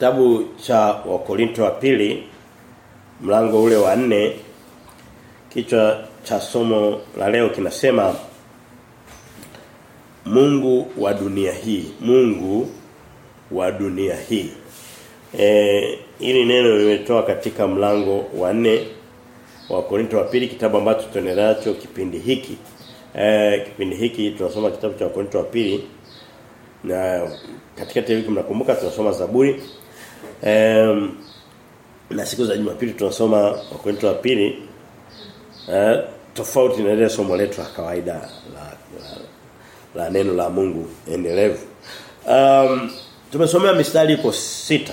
Kitabu cha Wakorinto wa pili mlango ule wa nne kichwa cha somo la leo kinasema Mungu wa dunia hii. Mungu wa dunia hii. Eh hili neno limetoa katika mlango wa nne wa Korinto wa pili kitabu ambacho tunaendelea kipindi hiki. Eh kipindi hiki tunasoma kitabu cha Korinto wa pili na katika wiki mnakumbuka tunasoma Zaburi. Eh na siku za Jumapili tunasoma Wakorintho wa pili. uh, tofauti na ile somo letu la kawaida la, la, la neno la Mungu endelevu. Um, tumesomea mistari iko sita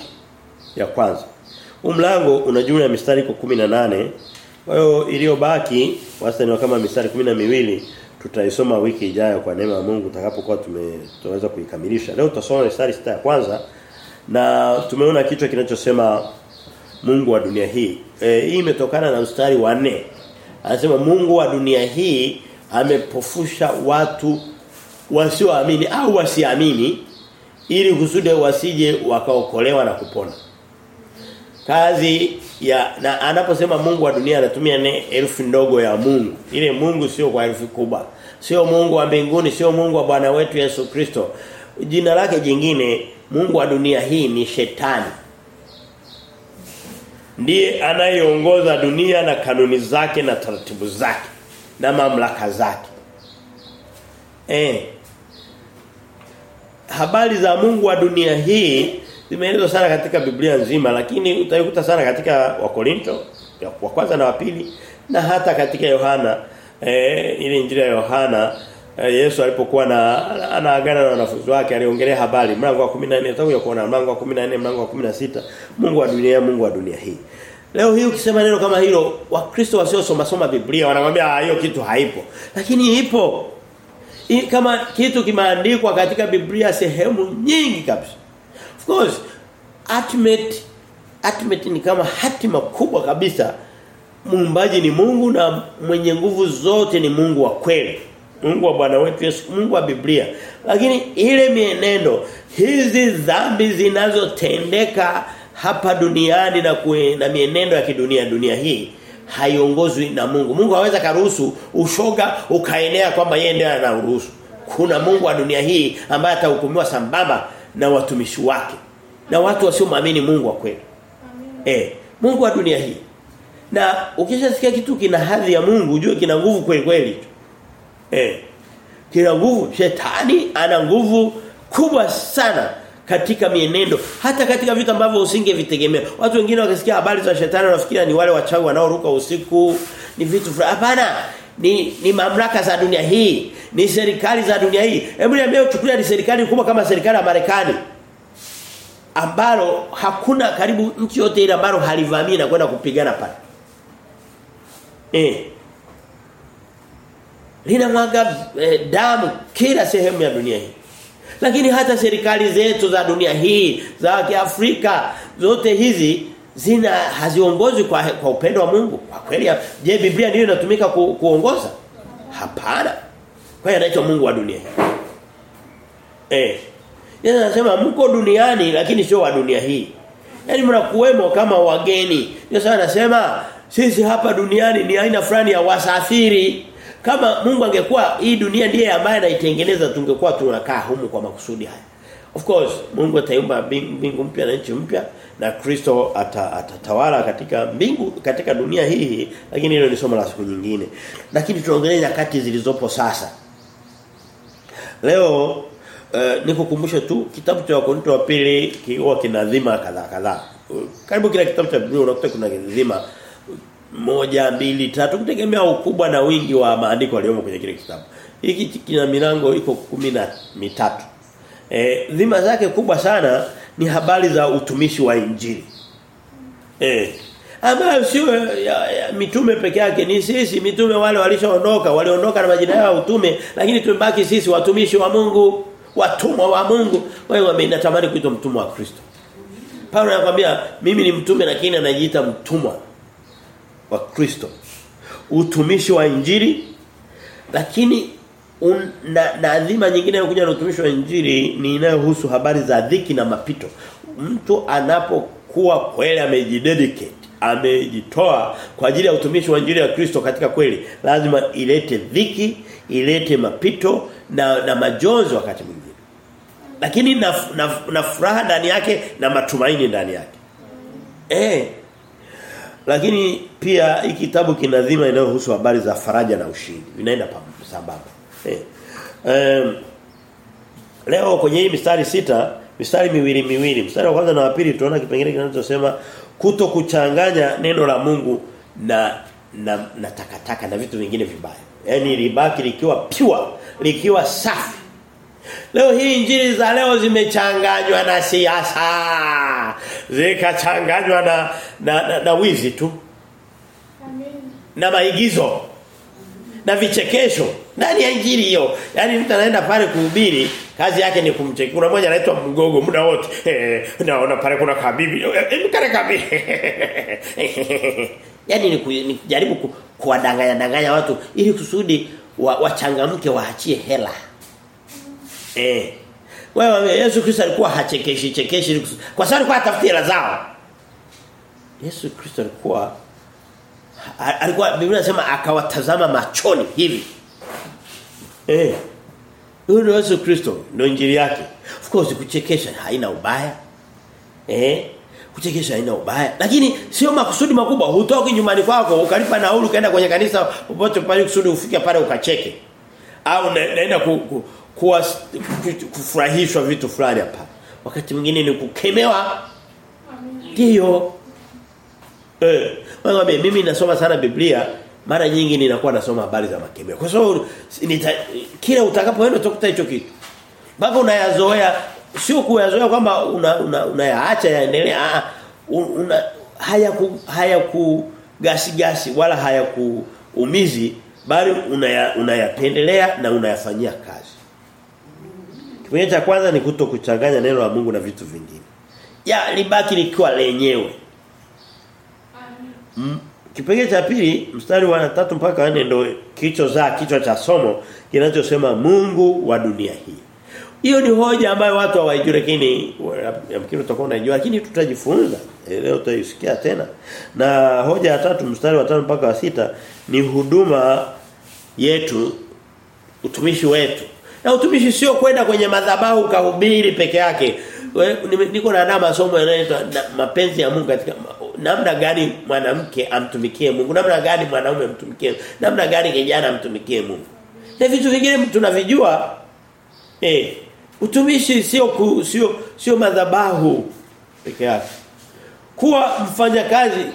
ya kwanza. Huu mlango una jumla ya mistari iko 18. Kwa hiyo iliyobaki wastani kama mistari miwili tutaisoma wiki ijayo kwa neema ya Mungu tutakapokuwa tumeweza kuikamilisha. Leo tutasoma mistari sita ya kwanza na tumeona kichwa kinachosema Mungu wa dunia hii. E, hii imetokana na mstari wa nne Anasema Mungu wa dunia hii amepofusha watu wasioamini au wasiamini ili kusudi wasije wakaokolewa na kupona. Kazi ya na anaposema Mungu wa dunia anatumia ne herufi ndogo ya Mungu. Ile Mungu sio kwa herufi kubwa. Sio Mungu wa mbinguni, sio Mungu wa Bwana wetu Yesu Kristo. Jina lake jingine Mungu wa dunia hii ni shetani. Ndiye anayeongoza dunia na kanuni zake na taratibu zake na mamlaka zake. Eh. Habari za Mungu wa dunia hii zimeelezwa sana katika Biblia nzima lakini utaikuta sana katika Wakorinto wa kwanza na wa pili na hata katika Yohana eh ile injili ya Yohana Yesu alipokuwa na anaagana na wanafunzi wake aliongelea habari. Mlango wa 14 tutakuja kuona mlango wa 14 mlango wa 16 Mungu wa dunia Mungu wa dunia hii. Leo hii ukisema neno kama hilo wakristo wasiosoma soma Biblia wanakuambia hiyo kitu haipo. Lakini ipo. I, kama kitu kimeandikwa katika Biblia sehemu nyingi kabisa. Of course, ultimate ultimate ni kama hatima kubwa kabisa. Muumbaji ni Mungu na mwenye nguvu zote ni Mungu wa kweli. Mungu wa Bwana wetu Yesu, Mungu wa Biblia. Lakini ile mienendo hizi dhambi zinazotendeka hapa duniani na kue, na mienendo ya kidunia dunia hii haiongozwi na Mungu. Mungu haweza karuhusu ushoga ukaenea kwamba yeye ndiye anaruhusu. Kuna Mungu wa dunia hii ambaye atahukumiwa sambamba na watumishi wake na watu wasiomwamini Mungu wa kweli. Eh, Mungu wa dunia hii. Na ukishasikia kitu kina hadhi ya Mungu, ujue kina nguvu kweli kweli. Eh. Kila nguvu, shetani ana nguvu kubwa sana katika mienendo hata katika vitu ambavyo usingevitegemea. Watu wengine wakisikia habari za shetani wanafikiria ni wale wachawi wanaoruka usiku, ni vitu hapana. Ni ni mamlaka za dunia hii, ni serikali za dunia hii. Hebu niambie uchukulia ni serikali kubwa kama serikali ya Marekani ambalo hakuna karibu nchi yote ile ambalo halivamii na kwenda kupigana pale. Eh. Linamwaga eh, damu kila sehemu ya dunia hii. Lakini hata serikali zetu za dunia hii za Kiafrika zote hizi zina haziongozwi kwa kwa upendo wa Mungu. Kwa kweli je Biblia ndiyo inatumika ku, kuongoza? Hapana. Kwa hiyo anaitwa Mungu wa dunia hii. Eh. Yeye anasema mko duniani lakini sio wa dunia hii. Yaani mnakuwemo kama wageni. Yesu anasema sisi hapa duniani ni aina fulani ya wasafiri. Kama Mungu angekuwa hii dunia ndiye ambaye anaitengeneza tungekuwa tunakaa humu kwa makusudi haya. Of course Mungu ataumba mbingu mpya na nchi mpya na Kristo atatawala katika mbingu katika dunia hii lakini hilo ni somo la siku nyingine. Lakini tuongelee nyakati zilizopo sasa. Leo Uh, nikukumbusha tu kitabu cha Wakorintho wa pili kiwa kina dhima kadhaa kadhaa. Karibu kila kitabu cha Biblia unakuta kuna dhima moja mbili tatu kutegemea ukubwa na wingi wa maandiko yaliyomo kwenye kile kitabu. Hiki kina milango iko na mitatu. Eh dhima zake kubwa sana ni habari za utumishi wa injili. Eh ambayo sio mitume peke yake ni sisi mitume wale walishaondoka waliondoka na majina yao utume lakini tumebaki sisi watumishi wa Mungu watumwa wa Mungu wewe umeinatamani kuitwa mtumwa wa Kristo Paulo anakuambia mimi ni mtume lakini anajiita mtumwa wa Kristo utumishi wa injili lakini na, na dhima nyingine inayokuja na utumishi wa injili ni inayohusu habari za dhiki na mapito. Mtu anapokuwa kweli amejidedicate, amejitoa kwa ajili ya utumishi wa injili ya Kristo katika kweli, lazima ilete dhiki, ilete mapito na na majonzi wakati mwingine. Lakini na, na, na furaha ndani yake na matumaini ndani yake. Eh. Lakini pia hiki kitabu kina dhima inayohusu habari za faraja na ushindi. Vinaenda sambamba. Eh. Um, leo kwenye hii mistari sita, mistari miwili miwili, mstari wa kwanza na wa pili tunaona kipengele kinachosema kutokuchanganya neno la Mungu na na na takataka na vitu vingine vibaya. Yaani libaki likiwa piwa, likiwa safi. Leo hii injili za leo zimechanganywa na siasa. Zikachanganywa na na, na na wizi tu. Amen. Na maigizo. Na vichekesho. Ndani ya injili hiyo. Yaani mtu anaenda pale kuhubiri, kazi yake ni kumchekea. Kuna mmoja anaitwa mgogo muda wote. Eh, naona pale kuna kabibi. Eh, kale kabibi. yaani ni, ni kujaribu kuwadanganya danganya watu ili kusudi wachangamke wa waachie hela. Eh. Wewe Yesu Kristo alikuwa hachekeshi chekeshi kwa sababu alikuwa atafutia hela zao. Yesu Kristo alikuwa alikuwa Biblia inasema akawatazama machoni hivi. Eh. Huyo Yesu Kristo ndio injili yake. Of course kuchekesha haina ubaya. Eh? Kuchekesha haina ubaya. Lakini sio makusudi makubwa. Hutoki nyumbani kwako ukalipa nauli ukaenda kwenye kanisa popote pale kusudi ufike pale ukacheke. Au naenda ku, ku kuwa kufurahishwa vitu fulani hapa. Wakati mwingine ni kukemewa. Ndio. Eh, wewe mimi nasoma sana Biblia, mara nyingi ninakuwa nasoma habari za makemeo. Kwa sababu kila utakapoenda utakuta hicho kitu. Baba unayazoea sio kuyazoea kwamba unayaacha una, una yaendelee ah una haya ku, haya ku gasi gasi wala hayakuumizi bali unayapendelea una na unayafanyia kazi. Kipengele cha kwanza ni kuto kuchanganya neno la Mungu na vitu vingine. Ya libaki likiwa lenyewe. Mm. Kipengele cha pili mstari wa 3 mpaka 4 ndio kichwa za kichwa cha somo kinachosema Mungu wa dunia hii. Hiyo ni hoja ambayo watu hawajui lakini yamkini utakuwa unajua lakini tutajifunza. Leo tutaisikia tena. Na hoja ya tatu mstari wa 5 mpaka wa sita ni huduma yetu utumishi wetu. Na utumishi sio kwenda kwenye madhabahu kahubiri peke yake. Niko na namba somo yanayoitwa mapenzi ya Mungu katika namna gani mwanamke amtumikie Mungu, namna gani mwanaume amtumikie, namna gani kijana amtumikie Mungu. Na vitu vingine tunavijua eh utumishi sio sio sio madhabahu peke yake. Kuwa mfanyakazi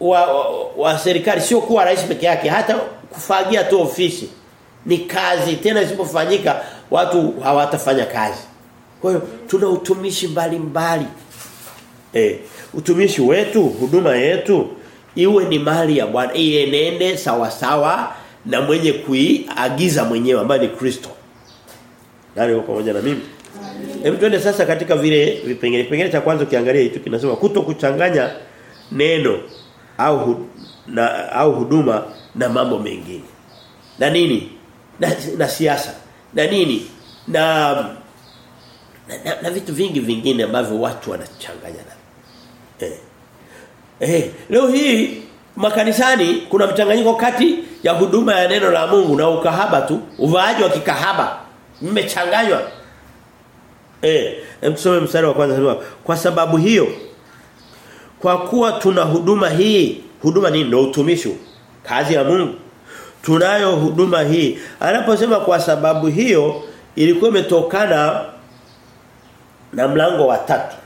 wa, wa, wa serikali sio kuwa rais peke yake, hata kufagia tu ofisi ni kazi tena isipofanyika watu hawatafanya kazi. Kwa hiyo tuna utumishi mbalimbali. Eh, utumishi wetu, huduma yetu iwe ni mali ya Bwana, ienende sawa sawa na mwenye kuiagiza mwenyewe ambaye ni Kristo. Nani yuko pamoja na mimi? Hebu twende sasa katika vile vipengele. Kipengele cha kwanza ukiangalia hicho kinasema kuto kuchanganya neno au na au huduma na mambo mengine. Na nini? Na, na siasa. Na nini? Na na, na, na vitu vingi vingine ambavyo watu wanachanganya na. Eh. Eh, leo hii makanisani kuna mchanganyiko kati ya huduma ya neno la Mungu na ukahaba tu, uvaaji wa kikahaba. Mmechanganywa. Eh, msome mstari wa kwanza sema kwa sababu hiyo kwa kuwa tuna huduma hii, huduma nini? Ndio utumishi. Kazi ya Mungu. Tunayo huduma hii. Anaposema kwa sababu hiyo ilikuwa imetokana na mlango wa tatu.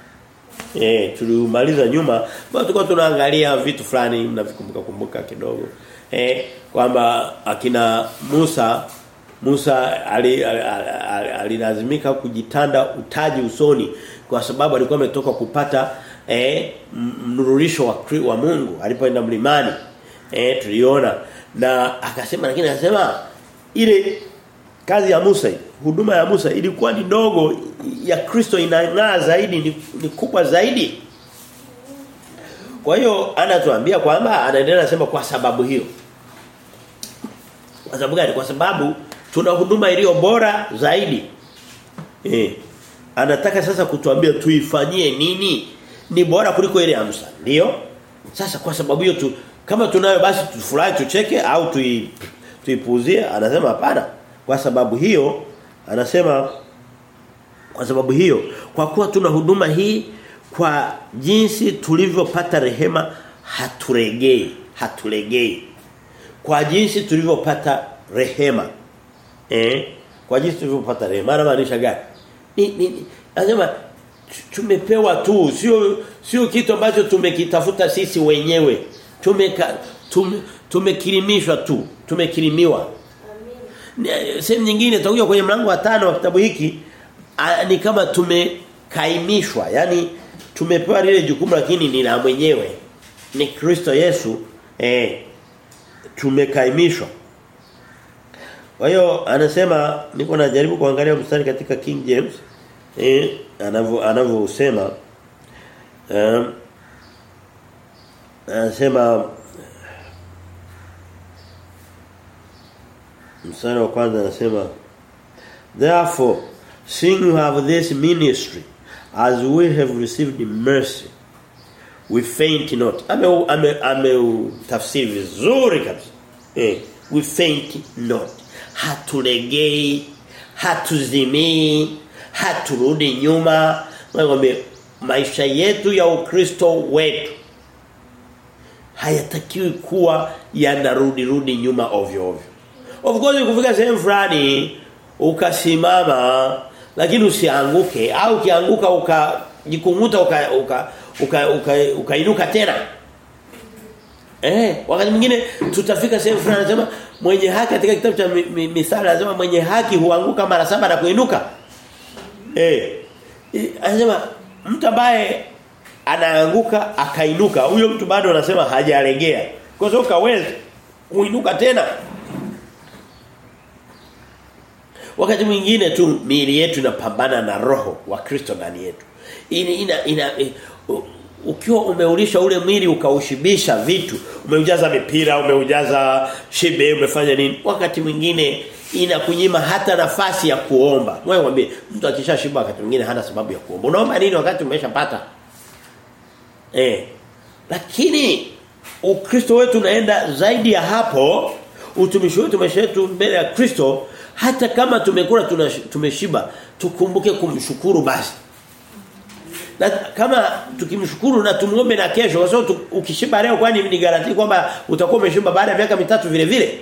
Eh tulimaliza nyuma bado tulikuwa tunaangalia vitu fulani mnavikumbuka kumbuka kidogo. Eh kwamba akina Musa Musa alilazimika ali, ali, ali kujitanda utaji usoni kwa sababu alikuwa ametoka kupata eh mnururisho wa, wa Mungu alipoenda mlimani. Eh tuliona na akasema lakini akasema ile kazi ya Musa huduma ya Musa ilikuwa ni ndogo ya Kristo inang'aa zaidi ni, ni kubwa zaidi kwa hiyo anatuambia kwamba anaendelea nasema kwa sababu hiyo kwa sababu gani kwa sababu tuna huduma iliyo bora zaidi. Eh. Anataka sasa kutuambia tuifanyie nini? Ni bora kuliko ile ya Musa Ndio? Sasa kwa sababu hiyo tu kama tunayo basi tufurahi tucheke au tui anasema hapana. Kwa sababu hiyo anasema kwa sababu hiyo kwa kuwa tuna huduma hii kwa jinsi tulivyopata rehema haturegei haturegei. Kwa jinsi tulivyopata rehema. Eh? Kwa jinsi tulivyopata rehema. Maana maanisha gani? Ni, ni anasema tumepewa tu sio sio kitu ambacho tumekitafuta sisi wenyewe tumeka tume, tumekirimishwa tu tumekirimiwa. Sehemu nyingine tutakuja kwenye mlango wa tano wa kitabu hiki a, ni kama tumekaimishwa yani tumepewa lile jukumu lakini ni la mwenyewe. Ni Kristo Yesu eh tumekaimishwa. Kwa hiyo anasema niko najaribu kuangalia mstari katika King James eh anavyo anavyosema um, anasema mstari wa kwanza anasema therefore seeing you have this ministry as we have received mercy we faint not. Ame ame, ame tafsiri vizuri kabisa. Eh we faint not. Hatulegei hatuzimii haturudi nyuma. Ngombe maisha yetu ya ukristo wetu hayatakiwi kuwa yanarudi rudi nyuma ovyo ovyo. Of course kufika sehemu fulani ukasimama lakini usianguke au kianguka ukajikunguta uka uka uka ukainuka uka, uka uka tena. Eh wakati mwingine tutafika sehemu fulani anasema mwenye haki katika kitabu cha mithali anasema mwenye haki huanguka mara saba na kuinuka. Eh anasema mtu ambaye anaanguka akainuka huyo mtu bado anasema hajalegea kwa sababu kaweza kuinuka tena Wakati mwingine tu miili yetu inapambana na roho wa Kristo ndani yetu. Ina, ina, ina e, ukiwa umeulisha ule mwili ukaushibisha vitu, umeujaza mipira, umeujaza shibe, umefanya nini? Wakati mwingine inakunyima hata nafasi ya kuomba. Wewe mwambie mtu akishashiba wakati mwingine hana sababu ya kuomba. Unaomba nini wakati umeshapata? Eh. Lakini Ukristo wetu unaenda zaidi ya hapo, utumishi wetu maisha yetu mbele ya Kristo hata kama tumekula tumeshiba tukumbuke kumshukuru basi. Na kama tukimshukuru na tumuombe na kesho kwa sababu ukishiba leo kwani ni garanti kwamba utakuwa umeshiba baada ya miaka mitatu vile vile?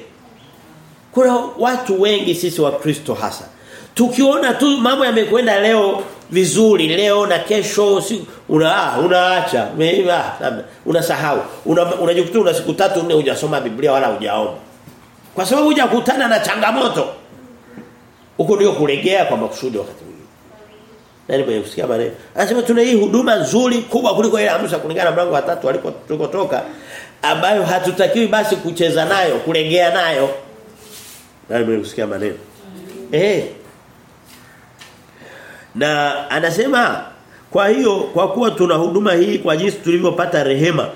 Kuna watu wengi sisi wa Kristo hasa. Tukiona tu mambo yamekwenda leo vizuri leo na kesho si, una unaacha unasahau unajikuta una, una siku tatu nne hujasoma Biblia wala hujaomba kwa sababu hujakutana na changamoto huko ndio kulegea kwa makusudi wakati mwingine. Nani mwenye kusikia maneno? Anasema tuna hii huduma nzuri kubwa kuliko ile amsha kulingana na mlango wa tatu alipo tulikotoka ambayo hatutakiwi basi kucheza nayo, kulegea nayo. Nani mwenye kusikia maneno? Eh. Na anasema kwa hiyo kwa kuwa tuna huduma hii kwa jinsi tulivyopata rehema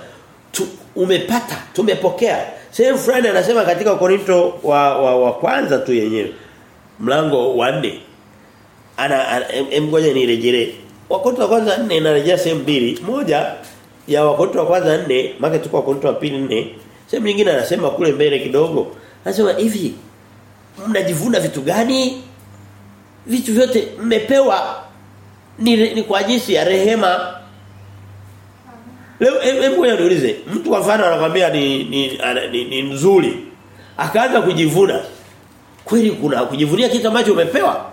tu, umepata tumepokea. Sehemu fulani anasema katika Korinto wa, wa, wa kwanza tu yenyewe mlango wa 4 ana ngoja nirejelee. Wakorinto wa kwanza 4 inarejea sehemu mbili. Moja ya wakorinto wa kwanza 4 maana tuko wakorinto wa pili 4 sehemu nyingine anasema kule mbele kidogo. Anasema hivi mnajivuna vitu gani? Vitu vyote mmepewa ni, ni kwa jinsi ya rehema. Leo hebu niulize. Mtu kwa mfano anakuambia ni ni, ni ni nzuri akaanza kujivuna. Kweli kuna kujivunia kitu ambacho umepewa?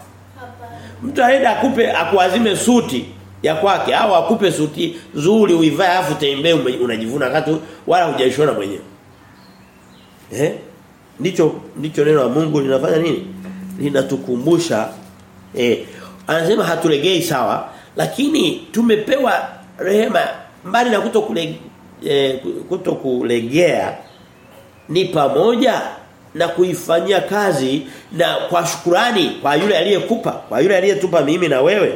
Mtu aenda akupe akuazime suti ya kwake au akupe suti nzuri uivae afu tembee unajivuna wakati wala hujaishona mwenyewe. Eh? Ndicho ndicho neno la Mungu linafanya nini? Linatukumbusha eh anasema hatulegei sawa lakini tumepewa rehema mbali na kutokule eh, kutokulegea ni pamoja na kuifanyia kazi na kwa shukurani kwa yule aliyekupa kwa yule aliyetupa mimi na wewe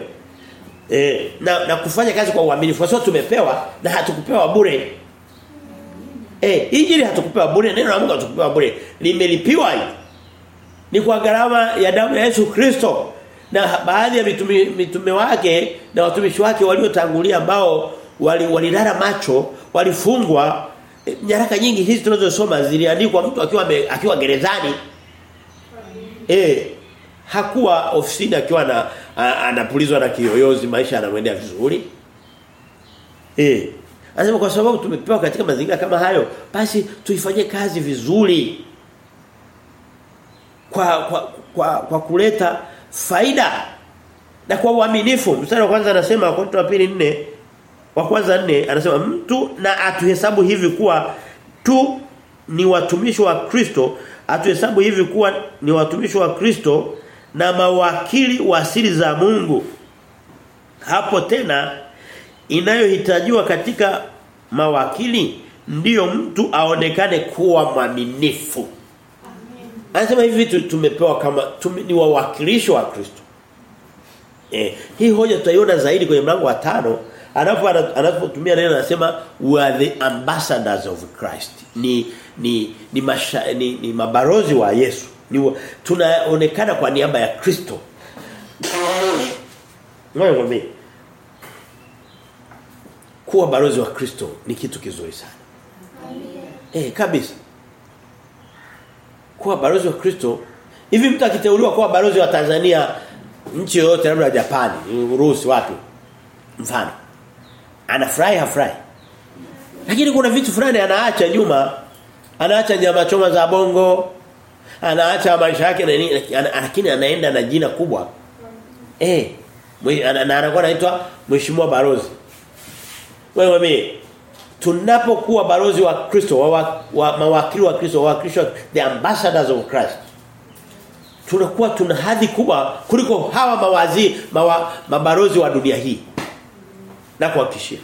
e, na, na kufanya kazi kwa uaminifu. Sababu tumepewa na hatukupewa bure. Eh injili hatukupewa bure neno la Mungu hatukupewa bure limelipiwa Ni kwa gharama ya damu ya Yesu Kristo. Na baadhi ya mitume, mitume wake na watumishi wake waliotangulia ambao walilala wali macho, walifungwa e, nyaraka nyingi hizi tunazosoma ziliandikwa mtu akiwa me, akiwa gerezani. Eh hakuwa ofisini akiwa na anapulizwa na kiyoyozi maisha yanamwendea vizuri. Eh Anasema kwa sababu tumepewa katika mazingira kama hayo, basi tuifanye kazi vizuri. Kwa kwa kwa, kwa kuleta faida na kwa uaminifu. Mstari wa kwanza anasema kwa wa pili nne wa kwanza nne anasema mtu na atuhesabu hivi kuwa tu ni watumishi wa Kristo, atuhesabu hivi kuwa ni watumishi wa Kristo na mawakili wa siri za Mungu. Hapo tena inayohitajiwa katika mawakili ndiyo mtu aonekane kuwa mwaminifu. Anasema hivi vitu tumepewa kama tume, ni wawakilishi wa Kristo. Eh, hii hoja tutaiona zaidi kwenye mlango wa tano anapo anapotumia neno anasema we are the ambassadors of Christ. Ni ni ni, masha, ni, ni mabarozi wa Yesu. Ni tunaonekana kwa niaba ya Kristo. Ngoja kuwa barozi wa Kristo ni kitu kizuri sana. Eh kabisa. Kuwa balozi wa Kristo hivi mtu akiteuliwa kuwa balozi wa Tanzania nchi yoyote labda Japani, Urusi wapi? Mfano. Anafurahi hafurahi. Lakini kuna vitu fulani anaacha nyuma. Anaacha nyama choma za bongo. Anaacha maisha yake na nini lakini anaenda na jina kubwa. Eh, na anakuwa anaitwa mheshimiwa balozi wewe mimi tunapokuwa balozi wa Kristo wa, wa wa mawakili wa Kristo wa Kristo the ambassadors of Christ tunakuwa tuna hadhi kubwa kuliko hawa mawazi mawa, mabalozi wa dunia hii na kuhakikishia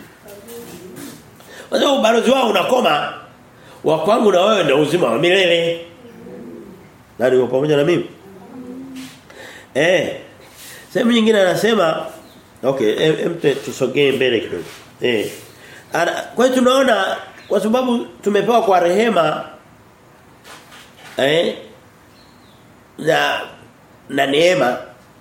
Wazao balozi wao unakoma wa kwangu na wewe ndio uzima wa milele na ndio pamoja na mimi eh sehemu nyingine anasema okay em, em tusogee mbele kidogo Eh. Kwa hiyo tunaona kwa sababu tumepewa kwa rehema eh na na neema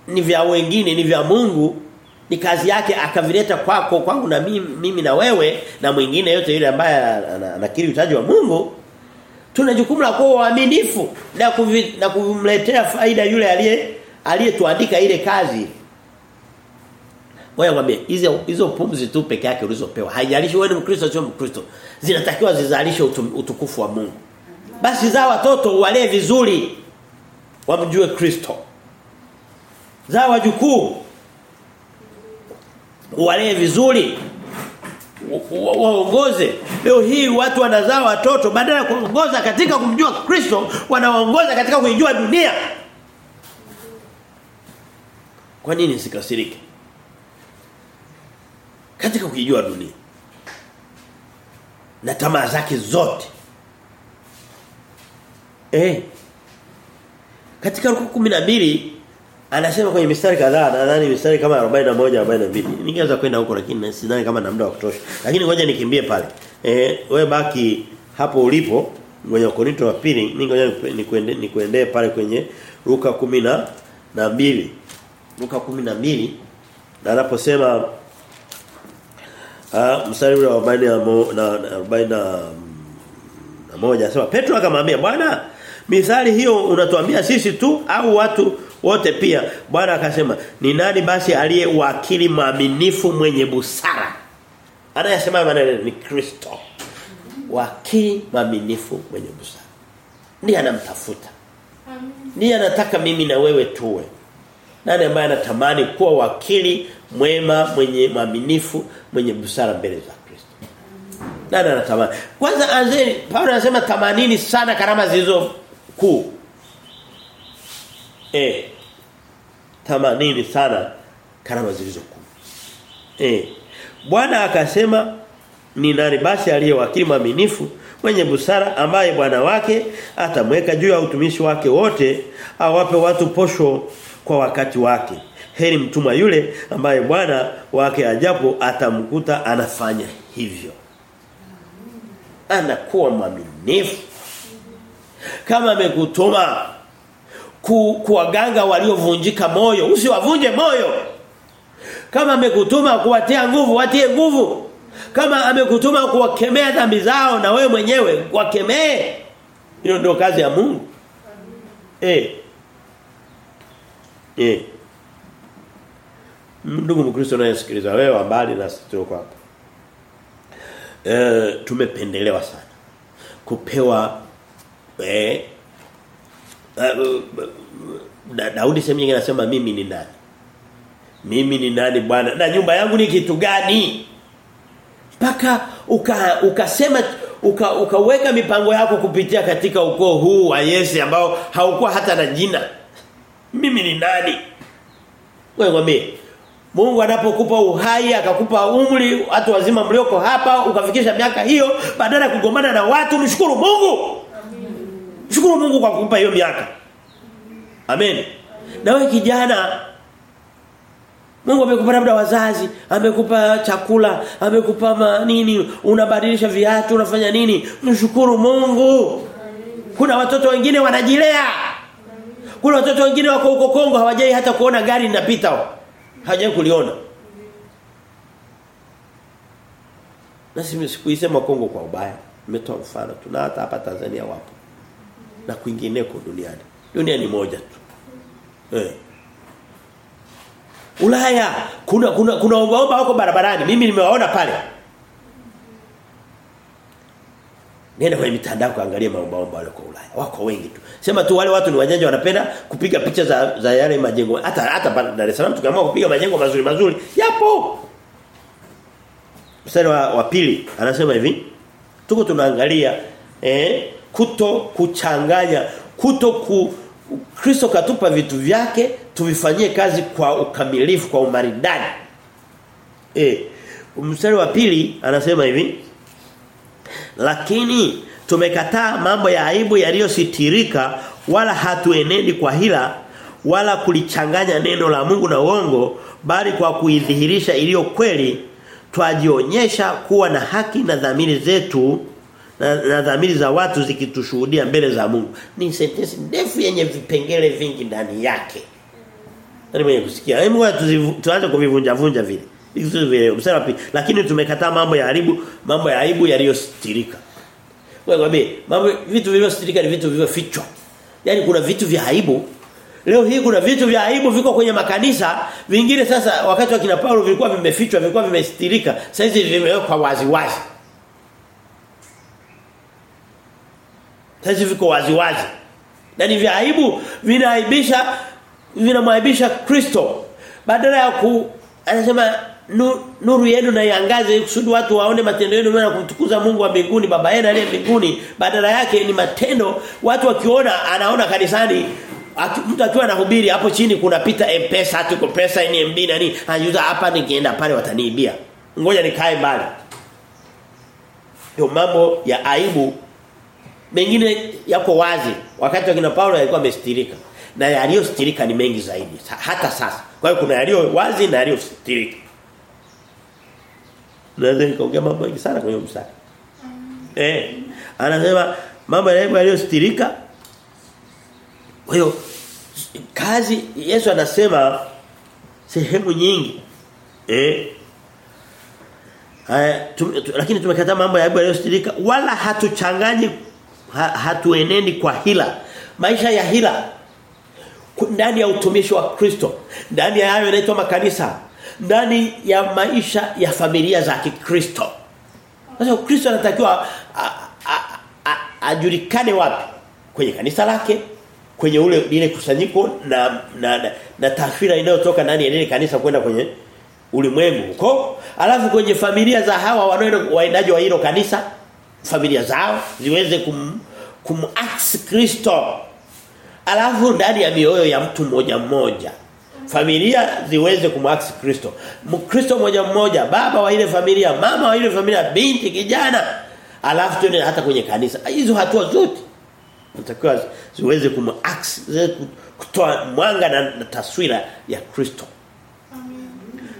ni vya wengine ni vya Mungu ni kazi yake akavileta kwako kwangu na mimi, mimi na wewe na mwingine yote yule ambaye anakiri utaji wa Mungu tuna jukumu la kuwa waaminifu na kuvi, na kumletea faida yule aliye aliyetuandika ile kazi Ngoja ngwambie hizo hizo pumzi tu peke yake ulizopewa. Haijalishi wewe ni Mkristo sio Mkristo. Zinatakiwa zizalishe utukufu wa Mungu. Basi za watoto walee vizuri. Wamjue Kristo. Za wajukuu walee vizuri. Waongoze. Leo hii watu wanazaa watoto badala ya kuongoza katika kumjua Kristo, wanaongoza katika kuijua dunia. Kwa nini sikasirike? Katika kuijua dunia na tamaa zake zote. Eh katika ruku 12 anasema kwenye mistari kadhaa nadhani mistari kama 41 42 ningeweza kwenda huko lakini sidhani kama na muda wa kutosha. Lakini ngoja nikimbie pale. Eh wewe baki hapo ulipo ngoja Korinto wa pili ngoja nikuende nikuendee pale kwenye Luka 10 na mbili. Luka 12 na anaposema Ah mstari ule wa 40 na 40 na moja anasema Petro akamwambia Bwana mithali hiyo unatuambia sisi tu au watu wote pia? Bwana akasema ni nani basi aliye wakili mwaminifu mwenye busara? Anayesema maneno ni Kristo. Wakili mwaminifu mwenye busara. Ndiye anamtafuta. Ndiye anataka mimi na wewe tuwe nani ambaye anatamani kuwa wakili mwema mwenye mwaminifu mwenye busara mbele za Kristo? Nani anatamani? Kwanza anzeni Paulo anasema tamanini sana karama zilizo kuu. Eh tamanini sana karama zilizo kuu. Eh Bwana akasema ni nani basi aliye wakili mwaminifu mwenye busara ambaye bwana wake atamweka juu ya utumishi wake wote awape watu posho kwa wakati wake. Heri mtumwa yule ambaye bwana wake ajapo atamkuta anafanya hivyo. Anakuwa mwaminifu. Kama amekutuma ku, kuwaganga waliovunjika moyo usiwavunje moyo. Kama amekutuma kuwatia nguvu watie nguvu. Kama amekutuma kuwakemea dhambi zao na wewe mwenyewe wakemee. Hiyo ndio kazi ya Mungu. Eh eh ndugu mkristo unayesikiliza wewe mbali na sisi tuko hapa E, tumependelewa sana kupewa eh da, Daudi sehemu nyingine nasema mimi ni nani? Mimi ni nani bwana? Na nyumba yangu ni kitu gani? Mpaka uka ukasema uka, ukaweka mipango yako kupitia katika ukoo huu wa Yesu ambao haukuwa hata na jina mimi ni nani wewe mwambie Mungu anapokupa uhai akakupa umri watu wazima mlioko hapa ukafikisha miaka hiyo badala ya kugombana na watu mshukuru Mungu. Mshukuru Mungu kwa kukupa hiyo miaka. Amen. Na wewe kijana Mungu amekupa labda wazazi, amekupa chakula, amekupa ma, nini, unabadilisha viatu, unafanya nini? Mshukuru Mungu. Kuna watoto wengine wanajilea. Kuna watoto wengine wako huko Kongo hawajai hata kuona gari linapita Hawajai kuliona. Na sikuisema Kongo kwa ubaya. Nimetoa mfano tu na hata hapa Tanzania wapo. Na kwingineko duniani. Dunia ni moja tu. Eh. Ulaya kuna kuna kuna ombaomba wako barabarani. Mimi nimewaona pale. Nenda kwenye mitandao kuangalia maombaomba wale kwa Ulaya. Wako wengi tu. Sema tu wale watu ni wajanja wanapenda kupiga picha za za yale majengo. Hata hata Dar es Salaam tukiamua kupiga majengo mazuri mazuri, yapo. Mstari wa, wa pili anasema hivi. Tuko tunaangalia eh kuto kuchanganya, kuto ku Kristo katupa vitu vyake tuvifanyie kazi kwa ukamilifu kwa umaridadi. Eh mstari wa pili anasema hivi lakini tumekataa mambo ya aibu yaliyositirika wala hatuenendi kwa hila wala kulichanganya neno la Mungu na uongo bali kwa kuidhihirisha iliyo kweli. Twajionyesha kuwa na haki na dhamiri zetu na, na dhamiri za watu zikitushuhudia mbele za Mungu. Ni sentensi ndefu yenye vipengele vingi ndani yake. Nani mwenye kusikia. Hebu tuanze kuvivunja vunja vile lakini tumekataa mambo ya aibu mambo ya aibu yaliyostirika wewe ngambie mambo vitu vilivyostirika ni vitu vilivyofichwa. Yani kuna vitu vya aibu. Leo hii kuna vitu vya aibu viko kwenye makanisa vingine sasa wakati wa kina Paulo vilikuwa vimefichwa vilikuwa vimestirika sasa hizi vimewekwa wazi wazi sasa viko wazi wazi na ni vya aibu vinaaibisha vinamwaibisha Kristo. Badala ya ku anasema nuru yenu na iangaze kusudi watu waone matendo yenu na kumtukuza Mungu wa mbinguni baba yenu aliye mbinguni. Badala yake ni matendo. Watu wakiona anaona kanisani Aki, mtu akiwa anahubiri hapo chini kuna pita M-Pesa tuko pesa NMB nani anajuza hapa nikienda pale wataniibia. Ngoja nikae mbali. Ndio mambo ya aibu. Mengine yako wazi. Wakati wakina Paulo alikuwa amestirika na yaliyostirika ni mengi zaidi. Hata sasa. Kwa hiyo kuna yaliyo wazi na yaliyostirika Naweza nikaongea mambo mengi sana kwenye mstari. Eh, anasema mambo yaliyostirika. Kwa hiyo kazi Yesu anasema sehemu nyingi. Eh. Haya, tum, lakini tumekataa mambo ya yaliyostirika wala hatuchanganyi ha, hatuenendi kwa hila. Maisha ya hila ndani ya utumishi wa Kristo, ndani ya hayo yanaitwa makanisa, ndani ya maisha ya familia za Kikristo. Sasa Kristo anatakiwa ajulikane wapi? Kwenye kanisa lake, kwenye ule ile kusanyiko na na, na, na taswira inayotoka ndani ya ile kanisa kwenda kwenye ulimwengu huko. Alafu kwenye familia za hawa wanaoenda waendaji wa hilo kanisa, familia zao ziweze kum kumax Kristo. Alafu ndani ya mioyo ya mtu mmoja mmoja familia ziweze kumax Kristo. Kristo moja mmoja, baba wa ile familia, mama wa ile familia, binti, kijana. Alafu tena hata kwenye kanisa. Hizo hatua zote natakiwa ziweze kumax kutoa mwanga na, na taswira ya Kristo.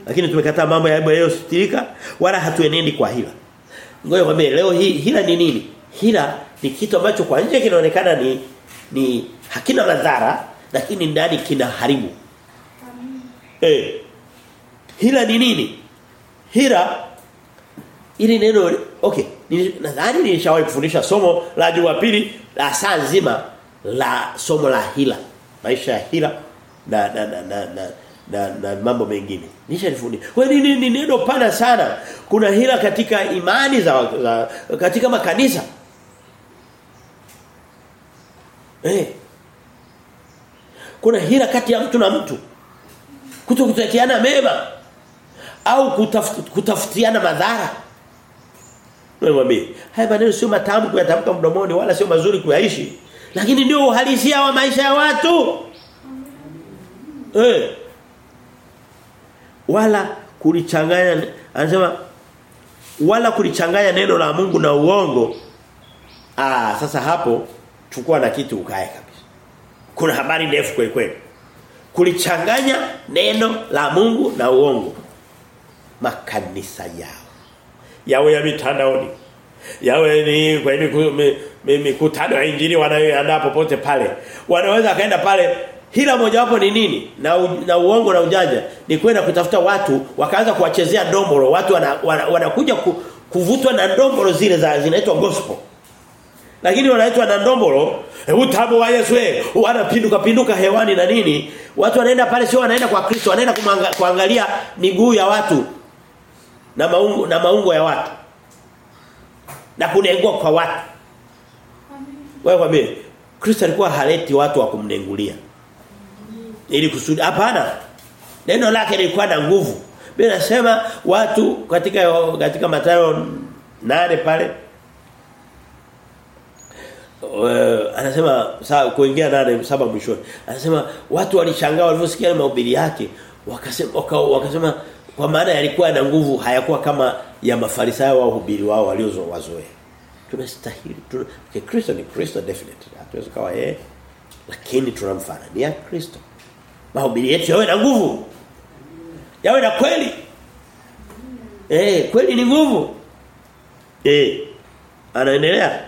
Lakini tumekataa mambo ya yaliyostirika wala hatuenendi kwa hila. Ngoja kwambie leo hii hila ni nini? Hila ni kitu ambacho kwa nje kinaonekana ni ni hakina madhara lakini ndani kina haribu. Eh. Hila ni nini? Hila ili neno okay, nadhani nilishawahi kufundisha somo la Jumapili la saa nzima la somo la hila. Maisha ya hila na na na na, na na, na mambo mengine. Nishalifundisha. Kwa nini ni, ni neno pana sana. Kuna hila katika imani za, za katika makanisa. Eh. Kuna hila kati ya mtu na mtu. Kutokutakiana mema au kutafut, kutafutiana madhara. Mwambie, haya maneno sio matamu kuyatamka mdomoni wala sio mazuri kuyaishi. Lakini ndio uhalisia wa maisha ya watu. Eh. Wala kulichanganya anasema wala kulichanganya neno la Mungu na uongo. Ah, sasa hapo chukua na kitu ukae kabisa. Kuna habari ndefu kweli kweli. Kulichanganya neno la Mungu na uongo. Makanisa yao. Yawe ya mitandaoni. Yawe ni kwenye mikutano ya injili wanayoandaa popote pale. Wanaweza kaenda pale hila mojawapo ni nini? Na u, na uongo na ujanja ni kwenda kutafuta watu wakaanza kuwachezea ndombolo. Watu wanakuja wana, wana ku, kuvutwa na ndombolo zile za zinaitwa gospel. Lakini wanaitwa na ndombolo, utabu wa Yesu eh, wanapinduka pinduka hewani na nini? Watu wanaenda pale sio wanaenda kwa Kristo, wanaenda kuangalia miguu ya watu na maungo na maungo ya watu. Na kunengua kwa watu. Wewe kwambie Kristo alikuwa haleti watu wa kumnengulia ili kusudi hapana neno lake lilikuwa na nguvu mimi nasema watu katika katika Mathayo nane pale uh, anasema saa kuingia nane saba mwishoni. Anasema watu walishangaa walivyosikia mahubiri yake. Wakasema waka, wakasema kwa maana yalikuwa na nguvu hayakuwa kama ya mafarisayo au hubiri wao waliozowazoea tunastahili tuna, Kristo ni Kristo definitely. Hatuwezi kawa yeye lakini tunamfanania Kristo. Mahubiri yetu yawe na nguvu. Yawe na kweli. Eh kweli ni nguvu. Eh anaendelea.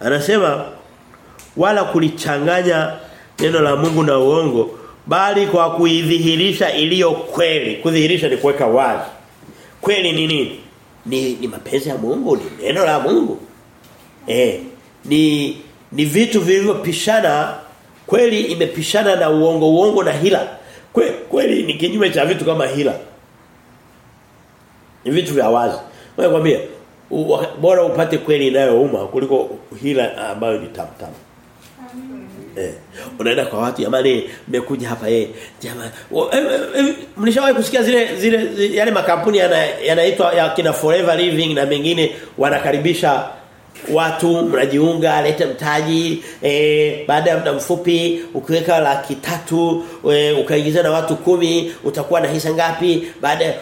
Anasema wala kulichanganya neno la Mungu na uongo bali kwa kuidhihirisha iliyo kweli. Kudhihirisha ni kuweka wazi. Kweli ni nini? Ni ni mapenzi ya Mungu ni neno la Mungu. Eh ni ni vitu vilivyopishana. Kweli imepishana na uongo uongo na hila. Kwe, kweli ni kinyume cha vitu kama hila. Ni vitu vya wazi. Wewe kwambia bora upate kweli inayouma kuliko hila ambayo ni tamtam tamu Eh. Unaenda kwa watu jamani mmekuja hapa eh jamani mlishawahi kusikia zile zile yale makampuni yanaitwa ya, ya kina Forever Living na mengine wanakaribisha watu mnajiunga leta mtaji eh, baada ya muda mfupi ukiweka laki tatu e, ukaingiza na watu kumi utakuwa na hisa ngapi baada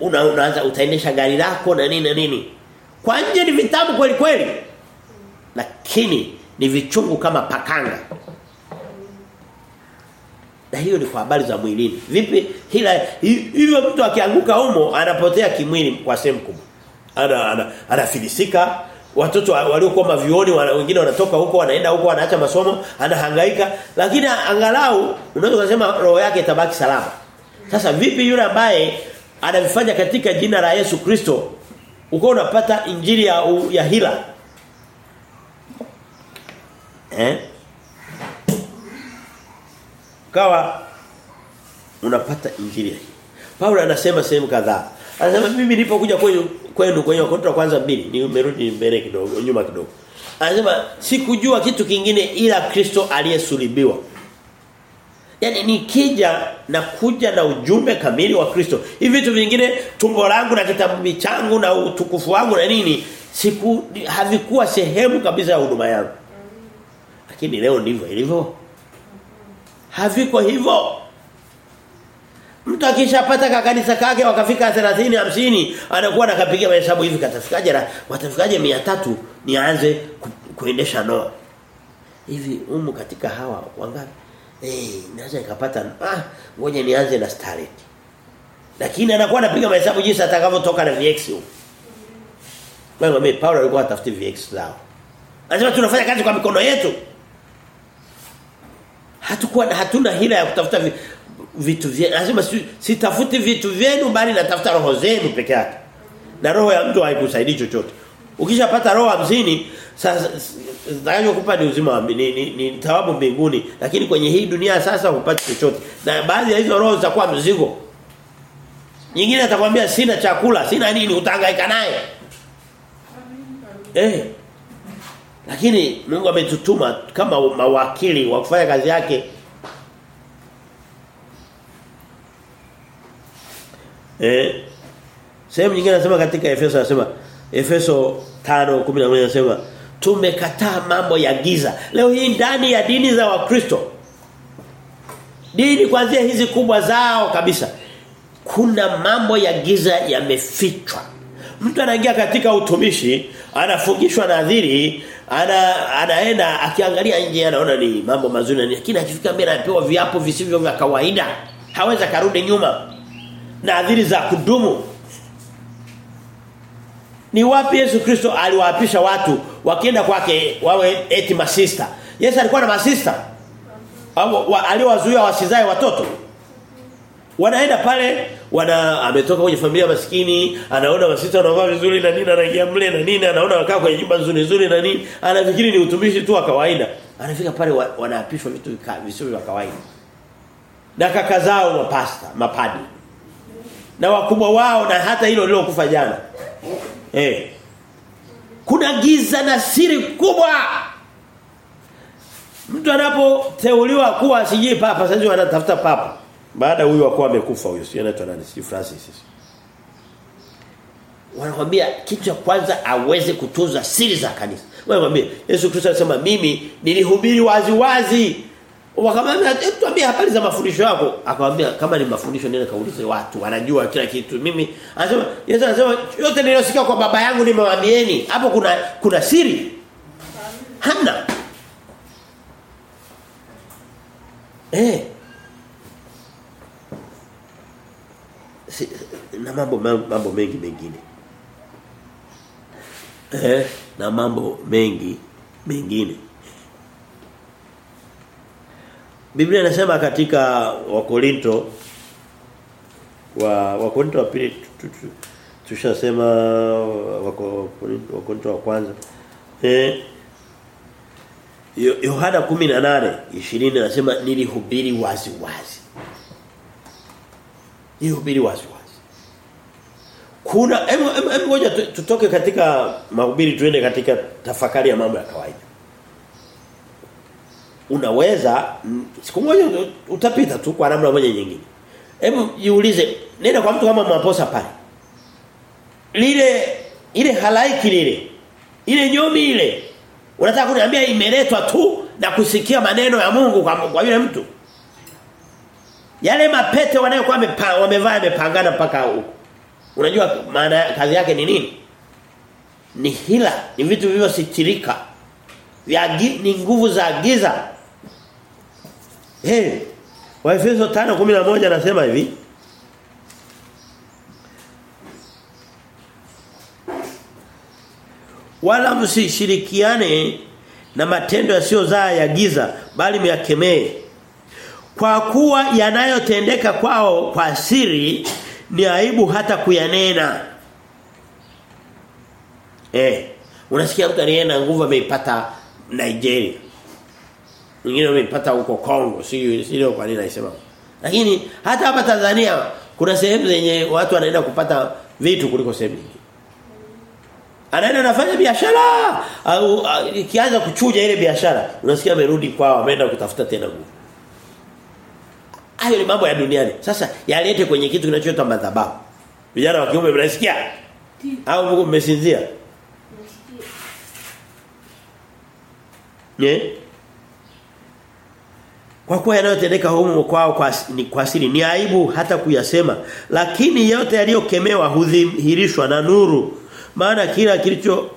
una, unaanza utaendesha gari lako na nini na nini kwa nje ni vitabu kweli kweli lakini ni vichungu kama pakanga. Na hiyo ni kwa habari za mwilini. Vipi? Hila hivyo mtu akianguka humo anapotea kimwili kwa sehemu kubwa. Ana, ana anafilisika. Watoto waliokuwa mavioni wengine wanatoka huko wanaenda huko wanaacha masomo anahangaika. Lakini angalau unaweza kusema roho yake itabaki salama. Sasa vipi yule ambaye anavifanya katika jina la Yesu Kristo uko unapata injili ya, ya hila eh kawa unapata injili hii Paulo anasema sehemu kadhaa anasema mimi nilipokuja kwenu kwenu kwenye Wakorintho kwanza mbili nimerudi mbele kidogo nyuma kidogo anasema sikujua kitu kingine ila Kristo aliyesulibiwa Yaani nikija na kuja na ujumbe kamili wa Kristo. Hivi vitu vingine tumbo langu na kitabu changu na utukufu wangu na nini siku havikuwa sehemu kabisa ya huduma yangu. Lakini leo ndivyo ilivyo. Haviko hivyo. Mtu akishapata kakanisa kake wakafika 30 50 anakuwa nakapiga mahesabu hivi katafikaje na watafikaje 300 nianze ku, kuendesha ndoa Hivi umu katika hawa wangapi? Eh, hey, naweza nikapata ah ngoja nianze na Starlet. Lakini anakuwa anapiga mahesabu jinsi atakavyotoka na VX huko. Wewe mimi Paulo alikuwa atafuti VX zao. Anasema tunafanya kazi kwa mikono yetu. Hatukuwa hatuna hila ya kutafuta vitu vyenu. Anasema sitafuti vitu vyenu bali natafuta roho zenu peke yake. Na roho ya mtu haikusaidii chochote. Ukishapata roho hamsini sasa kupa ni uzima ni, ni, ni thawabu mbinguni lakini kwenye hii dunia sasa hupati chochote. Na baadhi ya hizo roho zitakuwa mzigo. Nyingine atakwambia sina chakula, sina nini, utahangaika naye. Eh. Lakini Mungu ametutuma kama mawakili wa kufanya kazi yake. Eh. Sehemu nyingine anasema katika Efeso anasema Efeso 5:11 anasema tumekataa mambo ya giza. Leo hii ndani ya dini za Wakristo dini kwanzia hizi kubwa zao kabisa kuna mambo ya giza yamefichwa. Mtu anaingia katika utumishi, anafungishwa nadhiri, ana anaenda akiangalia nje anaona ni mambo mazuri ni lakini akifika mbele anapewa viapo visivyo vya kawaida. Haweza karudi nyuma. Nadhiri za kudumu. Ni wapi Yesu Kristo aliwaapisha watu wakienda kwake wawe eti masista. Yesu alikuwa na masista. Aliwazuia wasizae watoto wanaenda pale wana ametoka kwenye familia maskini anaona wasita wanavaa vizuri na nini anaingia mle na nini anaona wakaa kwenye nyumba nzuri nzuri na nini anafikiri ni utumishi tu wa kawaida. Anafika pale wa, wanaapishwa vitu visivyo vya kawaida. Na kaka zao mapasta mapadi. Na wakubwa wao na hata hilo lilokufa jana. Eh. Kuna giza na siri kubwa. Mtu anapoteuliwa kuwa sijui papa sasa wanatafuta papa baada huyu akuwa amekufa huyo sio anaitwa nani si Francis. Wanakwambia kitu cha kwanza aweze kutunza siri za kanisa. Wanakwambia Yesu Kristo anasema mimi nilihubiri wazi wazi wakamwambia tuambie habari za mafundisho yako. Akamwambia kama ni mafundisho nenda kaulize watu wanajua kila kitu. Mimi anasema Yesu anasema yote niliyosikia kwa baba yangu nimewaambieni. Hapo kuna kuna siri. Hamna. Eh si, na mambo mambo mengi mengine. Eh na mambo mengi mengine. Biblia inasema katika Wakorinto wa Wakorinto wa pili tushasema Wakorinto wa kwanza. Eh Yohana 18 20 anasema nilihubiri wazi wazi Nilihubiri wazi wazi Kuna hebu ngoja tutoke katika mahubiri tuende katika tafakari ya mambo ya kawaida unaweza siku moja utapita tu kwa namna moja nyingine. Hebu jiulize, nenda kwa mtu kama maposa pale. Lile ile halaiki lile. Ile nyomi ile. Unataka kuniambia imeletwa tu na kusikia maneno ya Mungu kwa, kwa yule mtu. Yale mapete wanayokuwa wamevaa yamepangana mpaka huko. Unajua maana kazi yake ni nini? Ni hila, ni vitu vilivyositirika. Ni nguvu za giza. Hey, Waefeso 5:11 anasema hivi. Wala msishirikiane na matendo yasiyozaa ya giza bali myakemee. Kwa kuwa yanayotendeka kwao kwa siri ni aibu hata kuyanena. Eh, unasikia mtu alienda nguvu ameipata Nigeria. Mwingine ameipata huko Kongo, si sio kwa nini naisema. Lakini hata hapa Tanzania kuna sehemu zenye watu wanaenda kupata vitu kuliko sehemu nyingine. Anaenda anafanya biashara au ikianza kuchuja ile biashara, unasikia amerudi kwao, ameenda kutafuta tena nguvu. Hayo ni mambo ya duniani. Sasa yalete kwenye kitu kinachoitwa madhabahu. Vijana wa kiume mnasikia? Au mko mmesinzia? Ye? Kwa kuwa yanayotendeka humo kwao kwa ni kwa siri ni aibu hata kuyasema lakini yote yaliyokemewa hudhihirishwa na nuru maana kila kilicho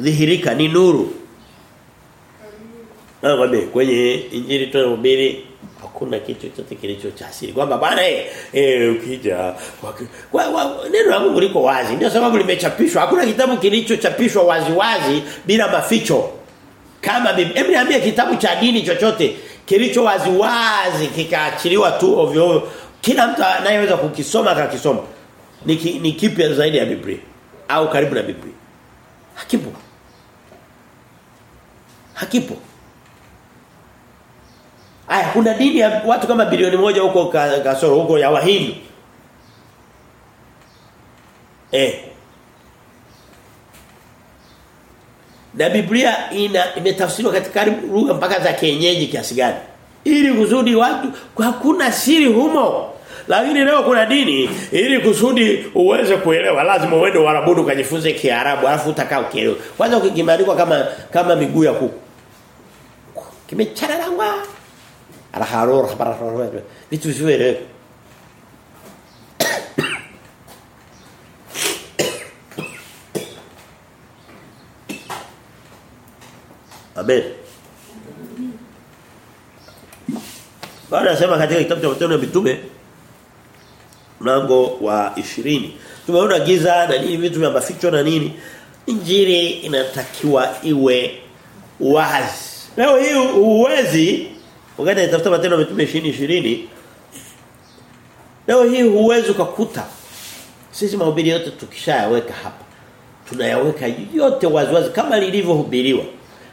dhihirika ni nuru Ah, kwenye injili tunahubiri hakuna kitu chochote kilicho cha asili. Kwamba bwana eh eh ukija kwa, neno la Mungu liko wazi. Ndio sababu limechapishwa. Hakuna kitabu kilichochapishwa wazi wazi bila maficho. Kama hebu niambie kitabu cha dini chochote kilicho wazi wazi kikaachiliwa tu ovyo kila mtu anayeweza kukisoma akakisoma. Ni, ni kipi zaidi ya Biblia? Au karibu na Biblia? Hakipo. Hakipo Aya kuna dini ya watu kama bilioni moja huko kasoro huko ya Wahindi. Eh. Na Biblia ina imetafsiriwa katika lugha mpaka za kienyeji kiasi gani? Ili kusudi watu hakuna siri humo. Lakini leo kuna dini ili kusudi uweze kuelewa lazima uende Uarabu ukajifunze Kiarabu alafu utakaa ukielewa. Kwanza kimeandikwa kama kama miguu ya kuku. Kimecharangwa vile Amen. Anasema katika kitabu cha Matendo ya Mitume. Mlango wa 20 tumeona giza na nini? Vitu vya maficho na nini? Injili inatakiwa iwe wazi. Leo hii uwezi wakati nitafuta matendo ya mitume 20 20 leo hii huwezi kukuta sisi mahubiri yote tukishayaweka hapa tunayaweka yote waziwazi kama lilivyohubiriwa.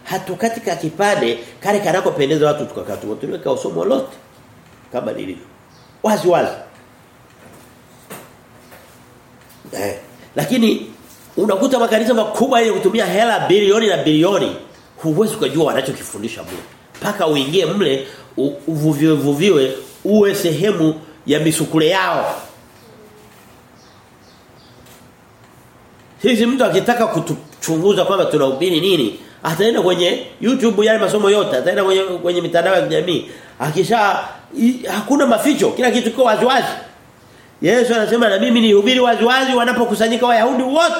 Hatukati kipande kale kanakopendeza watu tukakatu tuliweka somo lote kama lilivyo. Wazi wazi. Eh lakini unakuta makanisa makubwa yenye kutumia hela bilioni na bilioni huwezi kujua wanachokifundisha mle paka uingie mle uvuviwe vuviwe uwe sehemu ya misukule yao. Hizi mtu akitaka kutuchunguza kwamba tunahubiri nini ataenda kwenye YouTube yale masomo yote ataenda kwenye kwenye mitandao ya kijamii. Akisha hakuna maficho kila kitu kiko waziwazi. wazi Yesu anasema na mimi nihubiri waziwazi wazi wanapokusanyika wayahudi wote.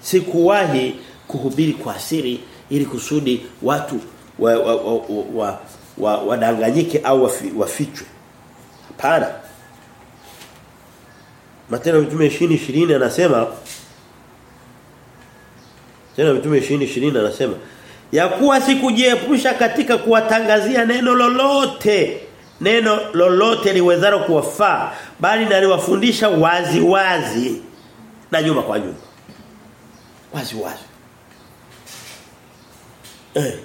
Sikuwahi kuhubiri kwa siri ili kusudi watu wa wa wa, wa, wa wadanganyike au wafi, wafichwe. Hapana. Matendo mtume 20:20 anasema Tena mtume 20:20 anasema ya kuwa sikujiepusha katika kuwatangazia neno lolote neno lolote liwezalo kuwafaa bali naliwafundisha wazi wazi na nyuma kwa nyuma. Wazi wazi. Eh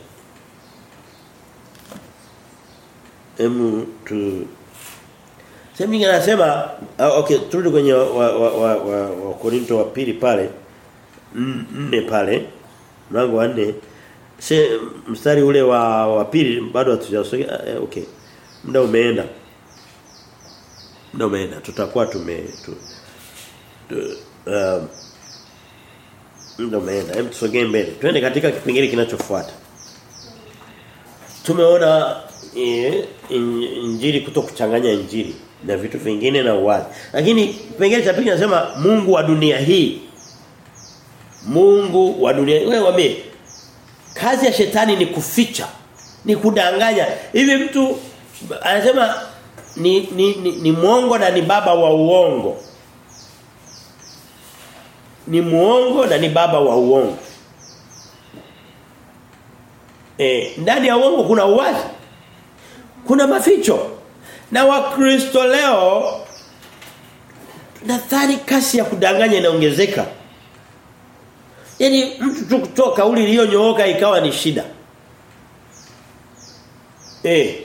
emu tu. Sehemu nyingine anasema uh, okay turudi kwenye wa wa wa, wa, wa Korinto wa pili pale nne pale mlango wa 4 se mstari ule wa wa pili bado hatujasogea eh, okay. Muda umeenda. Muda umeenda. Tutakuwa tume tu, tu, um, muda umeenda. Hem tusogee mbele. Twende katika kipengele kinachofuata. Tumeona injili kutokuchanganya injili na vitu vingine na uwazi. Lakini kipengele cha pili nasema Mungu wa dunia hii. Mungu wa dunia wewe wame kazi ya shetani ni kuficha ni kudanganya. Hivi mtu anasema ni ni, ni ni mwongo na ni baba wa uongo. Ni muongo na ni baba wa uongo. Eh ndani ya uongo kuna uwazi kuna maficho na wakristo leo nadhani kasi ya kudanganya inaongezeka yani mtu tu kutoa kauli iliyonyooka ikawa ni shida. Eh.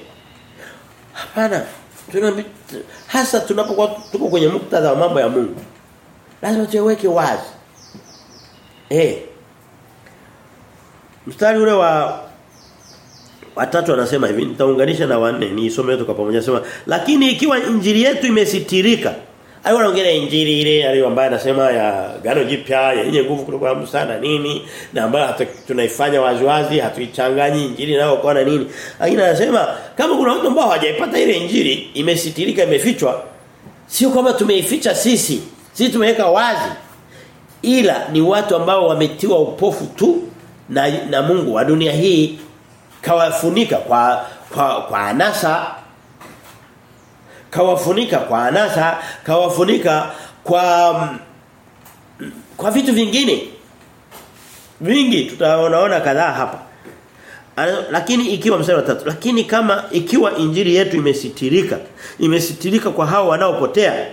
Hapana. Tuna hasa tunapokuwa tuko kwenye muktadha wa mambo ya Mungu. Lazima tuweke wazi. Eh. Mstari ule wa watatu anasema hivi nitaunganisha na wanne niisome yote kwa pamoja sema lakini ikiwa injili yetu imesitirika Ayo anaongelea injili ile aliyo ambaye anasema ya gano jipya yenye nguvu kuliko Musa sana nini na ambayo tunaifanya waziwazi hatuichanganyi injili nayo kwa na nini. Lakini anasema kama kuna watu ambao hawajaipata ile injili imesitirika imefichwa sio kama tumeificha sisi. Sisi tumeweka wazi. Ila ni watu ambao wametiwa upofu tu na na Mungu wa dunia hii kawafunika kwa kwa kwa anasa. Kawafunika kwa anasa. Kawafunika kwa kwa vitu vingine. Vingi tutaonaona kadhaa hapa. Lakini ikiwa mstari tatu lakini kama ikiwa injiri yetu imesitirika imesitirika kwa hao wanaopotea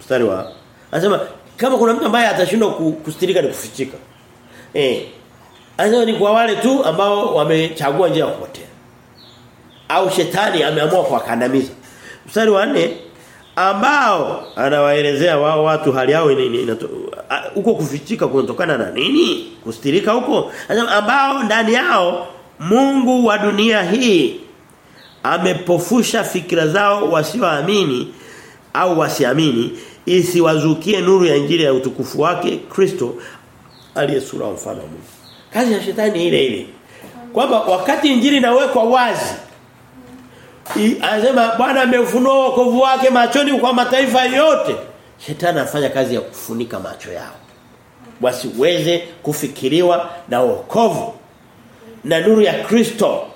mstari wa anasema kama kuna mtu ambaye atashindwa kustirika ni kufichika. Eh anasema ni kwa wale tu ambao wamechagua njia ya kupotea. Au shetani ameamua kuwakandamiza. Mstari wa 4 ambao anawaelezea wao watu hali yao huko kufichika kunatokana na nini? Kustirika huko. Ambao ndani yao Mungu wa dunia hii amepofusha fikra zao wasioamini au wasiamini isiwazukie nuru ya injili ya utukufu wake Kristo aliyesura mfano wa Mungu. Kazi ya shetani ile ile. Kwamba wakati injili inawekwa wazi anasema Bwana amefunua wokovu wake machoni kwa mataifa yote. Shetani anafanya kazi ya kufunika macho yao. Wasiweze kufikiriwa na wokovu na nuru ya Kristo.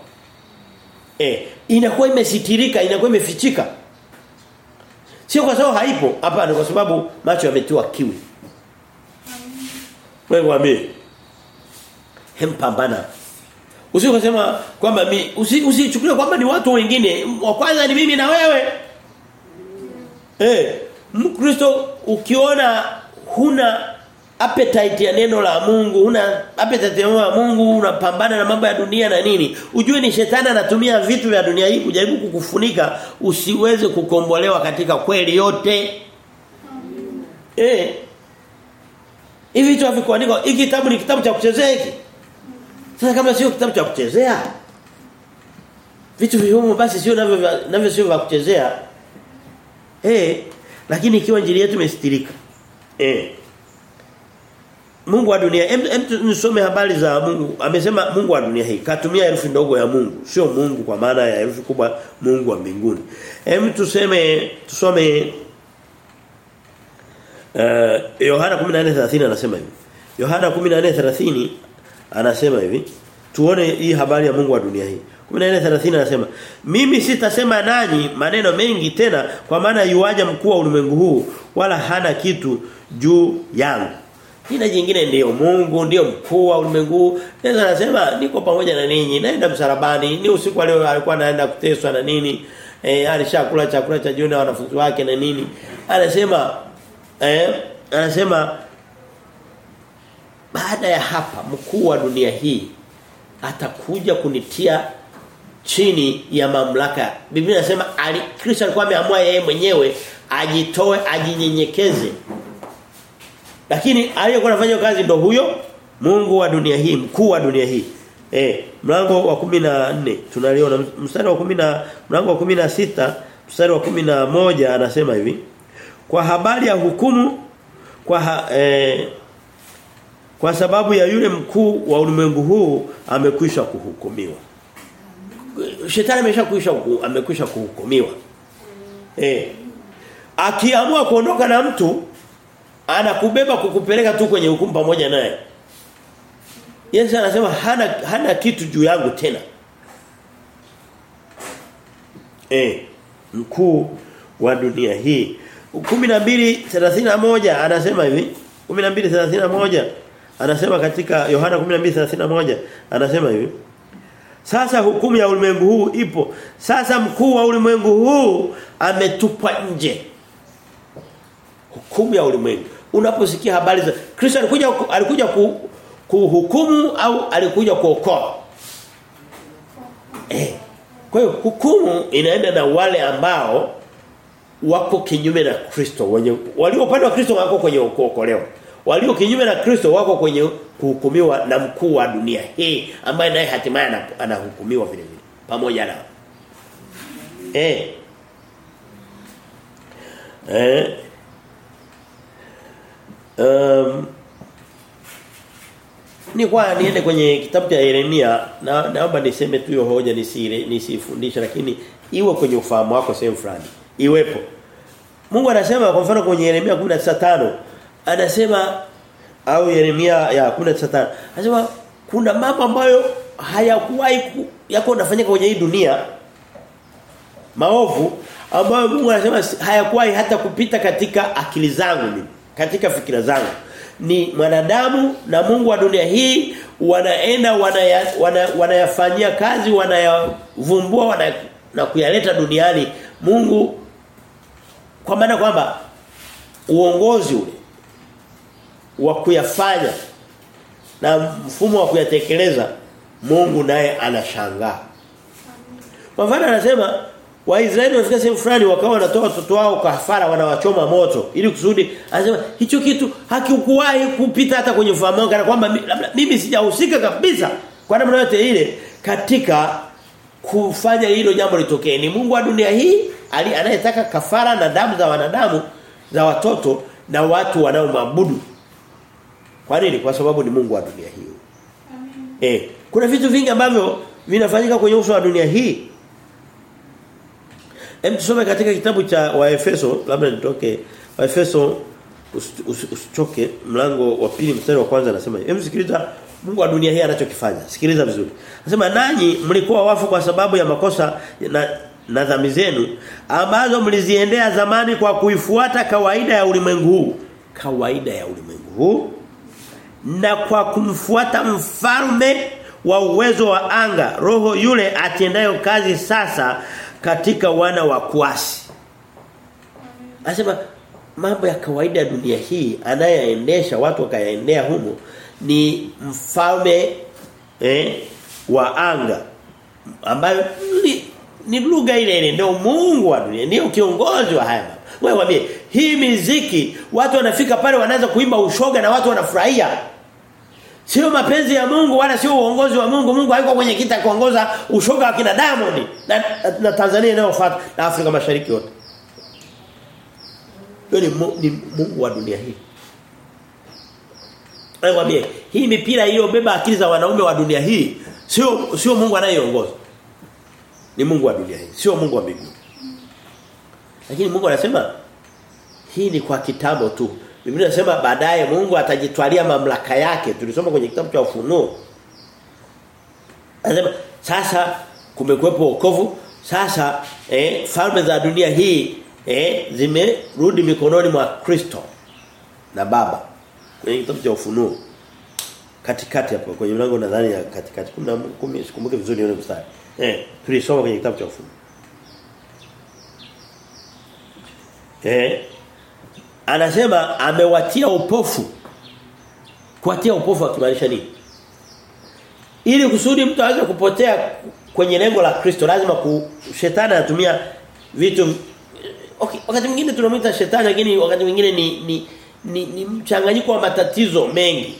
Eh, inakuwa imesitirika, inakuwa imefichika. Sio kwa sababu haipo, hapana kwa sababu macho yametiwa kiwi. Wewe waambie. Hempambana. Usikosema kwamba mi usichukulie usi kwamba ni watu wengine, wa kwanza ni mimi na wewe. Eh, Mkristo ukiona huna appetite ya neno la Mungu, huna appetite ya neno la Mungu, unapambana na mambo ya dunia na nini? Ujue ni shetani anatumia vitu vya dunia hii kujaribu kukufunika usiweze kukombolewa katika kweli yote. Eh. Hivi vitu havikuandikwa. Hiki kitabu ni kitabu cha kuchezea hiki. Sasa kama sio kitabu cha kuchezea vitu vihumo basi sio navyo navyo sio vya kuchezea. Eh, lakini ikiwa injili yetu imestirika. Eh. Mungu wa dunia em, em nisome habari za Mungu amesema Mungu wa dunia hii katumia herufi ndogo ya Mungu sio Mungu kwa maana ya herufi kubwa Mungu wa mbinguni hem tuseme tusome uh, Yohana 14:30 anasema hivi Yohana 14:30 anasema hivi tuone hii habari ya Mungu wa dunia hii 14:30 anasema mimi sitasema nanyi maneno mengi tena kwa maana yuaja mkuu wa ulimwengu huu wala hana kitu juu yangu Jina jingine ndiyo Mungu, ndiyo mkuu wa ulimwengu. Yesu anasema niko pamoja na ninyi, naenda msalabani. Ni usiku leo alikuwa anaenda kuteswa na nini? Eh alishakula chakula cha jioni na wanafunzi wake na nini? Anasema eh anasema baada ya hapa mkuu wa dunia hii atakuja kunitia chini ya mamlaka. Biblia inasema Kristo alikuwa ameamua yeye mwenyewe ajitoe ajinyenyekeze lakini aliyekuwa anafanya kazi ndo huyo Mungu wa dunia hii, mkuu wa dunia hii. Eh, mlango wa 14 tunaliona mstari wa 10 mlango wa 16 mstari wa 11 anasema hivi. Kwa habari ya hukumu kwa ha, eh, kwa sababu ya yule mkuu wa ulimwengu huu amekwisha kuhukumiwa. Shetani ameshakwisha amekwisha kuhukumiwa. Eh. Akiamua kuondoka na mtu anakubeba kukupeleka tu kwenye hukumu pamoja naye. Yesu anasema hana hana kitu juu yangu tena. Eh, mkuu wa dunia hii. 12:31 anasema hivi. 12:31 anasema katika Yohana 12:31 anasema hivi. Sasa hukumu ya ulimwengu huu ipo. Sasa mkuu wa ulimwengu huu ametupwa nje. Hukumu ya ulimwengu unaposikia habari za Kristo alikuja alikuja ku, kuhukumu au alikuja kuokoa eh kwa hiyo hukumu inaenda na wale ambao wako kinyume na Kristo wenye walio upande wa Kristo wako kwenye kuokolewa walio kinyume na Kristo wako kwenye kuhukumiwa na mkuu wa dunia. Hii ambaye naye hatimaye anahukumiwa vile vile. Pamoja nao. Eh eh Um, ni kwa niende kwenye kitabu cha Yeremia. Na naomba niseme tu hiyo hoja nisire nisifundisha lakini iwe kwenye ufahamu wako sehemu fulani. Iwepo. Mungu anasema kwa mfano kwenye Yeremia 19:5 anasema au Yeremia ya 19:5 anasema kuna mambo ambayo hayakuwahi yako yanafanyika kwenye hii dunia maovu ambayo Mungu anasema hayakuwahi hata kupita katika akili zangu mimi katika fikira zangu. Ni mwanadamu na Mungu wa dunia hii wanaenda wanaya, wana, wanayafanyia kazi wanayavumbua wana, na kuyaleta duniani. Mungu kwa maana kwamba uongozi ule wa kuyafanya na mfumo wa kuyatekeleza Mungu naye anashangaa. Kwa mfano anasema Waisraeli wafika sehemu fulani wakawa wanatoa watoto wao kafara wanawachoma moto ili kusudi anasema hicho kitu hakikuwahi kupita hata kwenye ufahamu wangu kwamba mimi sijahusika kabisa kwa namna yote ile katika kufanya hilo jambo litokee ni Mungu wa dunia hii anayetaka kafara na damu za wanadamu za watoto na watu wanaomwabudu kwa nini? Kwa sababu ni Mungu wa dunia hii. Eh kuna vitu vingi ambavyo vinafanyika kwenye uso wa dunia hii. Hem tusome katika kitabu cha Waefeso labda nitoke. Waefeso usichoke us, us, mlango wa pili mstari wa kwanza anasema hem sikiliza Mungu wa dunia hii anachokifanya. Sikiliza vizuri. Anasema nanyi mlikuwa wafu kwa sababu ya makosa na na dhambi zenu ambazo mliziendea zamani kwa kuifuata kawaida ya ulimwengu huu. Kawaida ya ulimwengu huu na kwa kumfuata mfalme wa uwezo wa anga roho yule atendayo kazi sasa katika wana wa kuasi. Anasema mambo ya kawaida dunia hii anayeendesha watu wakayaendea humo ni mfalme eh, wa anga ambayo ni, ni lugha ile ile ndio Mungu wa dunia ndio kiongozi wa haya wewe waambie hii miziki watu wanafika pale wanaanza kuimba ushoga na watu wanafurahia Sio mapenzi ya Mungu wala sio uongozi wa Mungu. Mungu hayuko kwenye kita kuongoza ushoga wa kina Diamond na, na Tanzania inayofuata na Afrika Mashariki yote. Yule ni Mungu wa dunia hii. Aywambie, hii mipira iliyobeba akili za wanaume wa dunia hii sio sio Mungu anayeongoza. Ni Mungu wa dunia hii, sio Mungu wa mbinguni. Lakini Mungu anasema hii ni kwa kitambo tu. Biblia inasema baadaye Mungu atajitwalia mamlaka yake. Tulisoma kwenye kitabu cha Ufunuo. Anasema sasa kumekuwepo wokovu, sasa eh falme za dunia hii eh zimerudi mikononi mwa Kristo na Baba. Kwenye kitabu cha Ufunuo. Katikati hapo kwenye mlango nadhani ya katikati. Kuna 10 sikumbuke vizuri yule mstari. Eh tulisoma kwenye kitabu cha Ufunuo. Eh anasema amewatia upofu. Kuwatia upofu akimaanisha nini? Ili kusudi mtu aweze kupotea kwenye lengo la Kristo lazima ku, shetani anatumia vitu okay, wakati mwingine tunamuita shetani lakini wakati mwingine ni ni, ni, ni mchanganyiko wa matatizo mengi.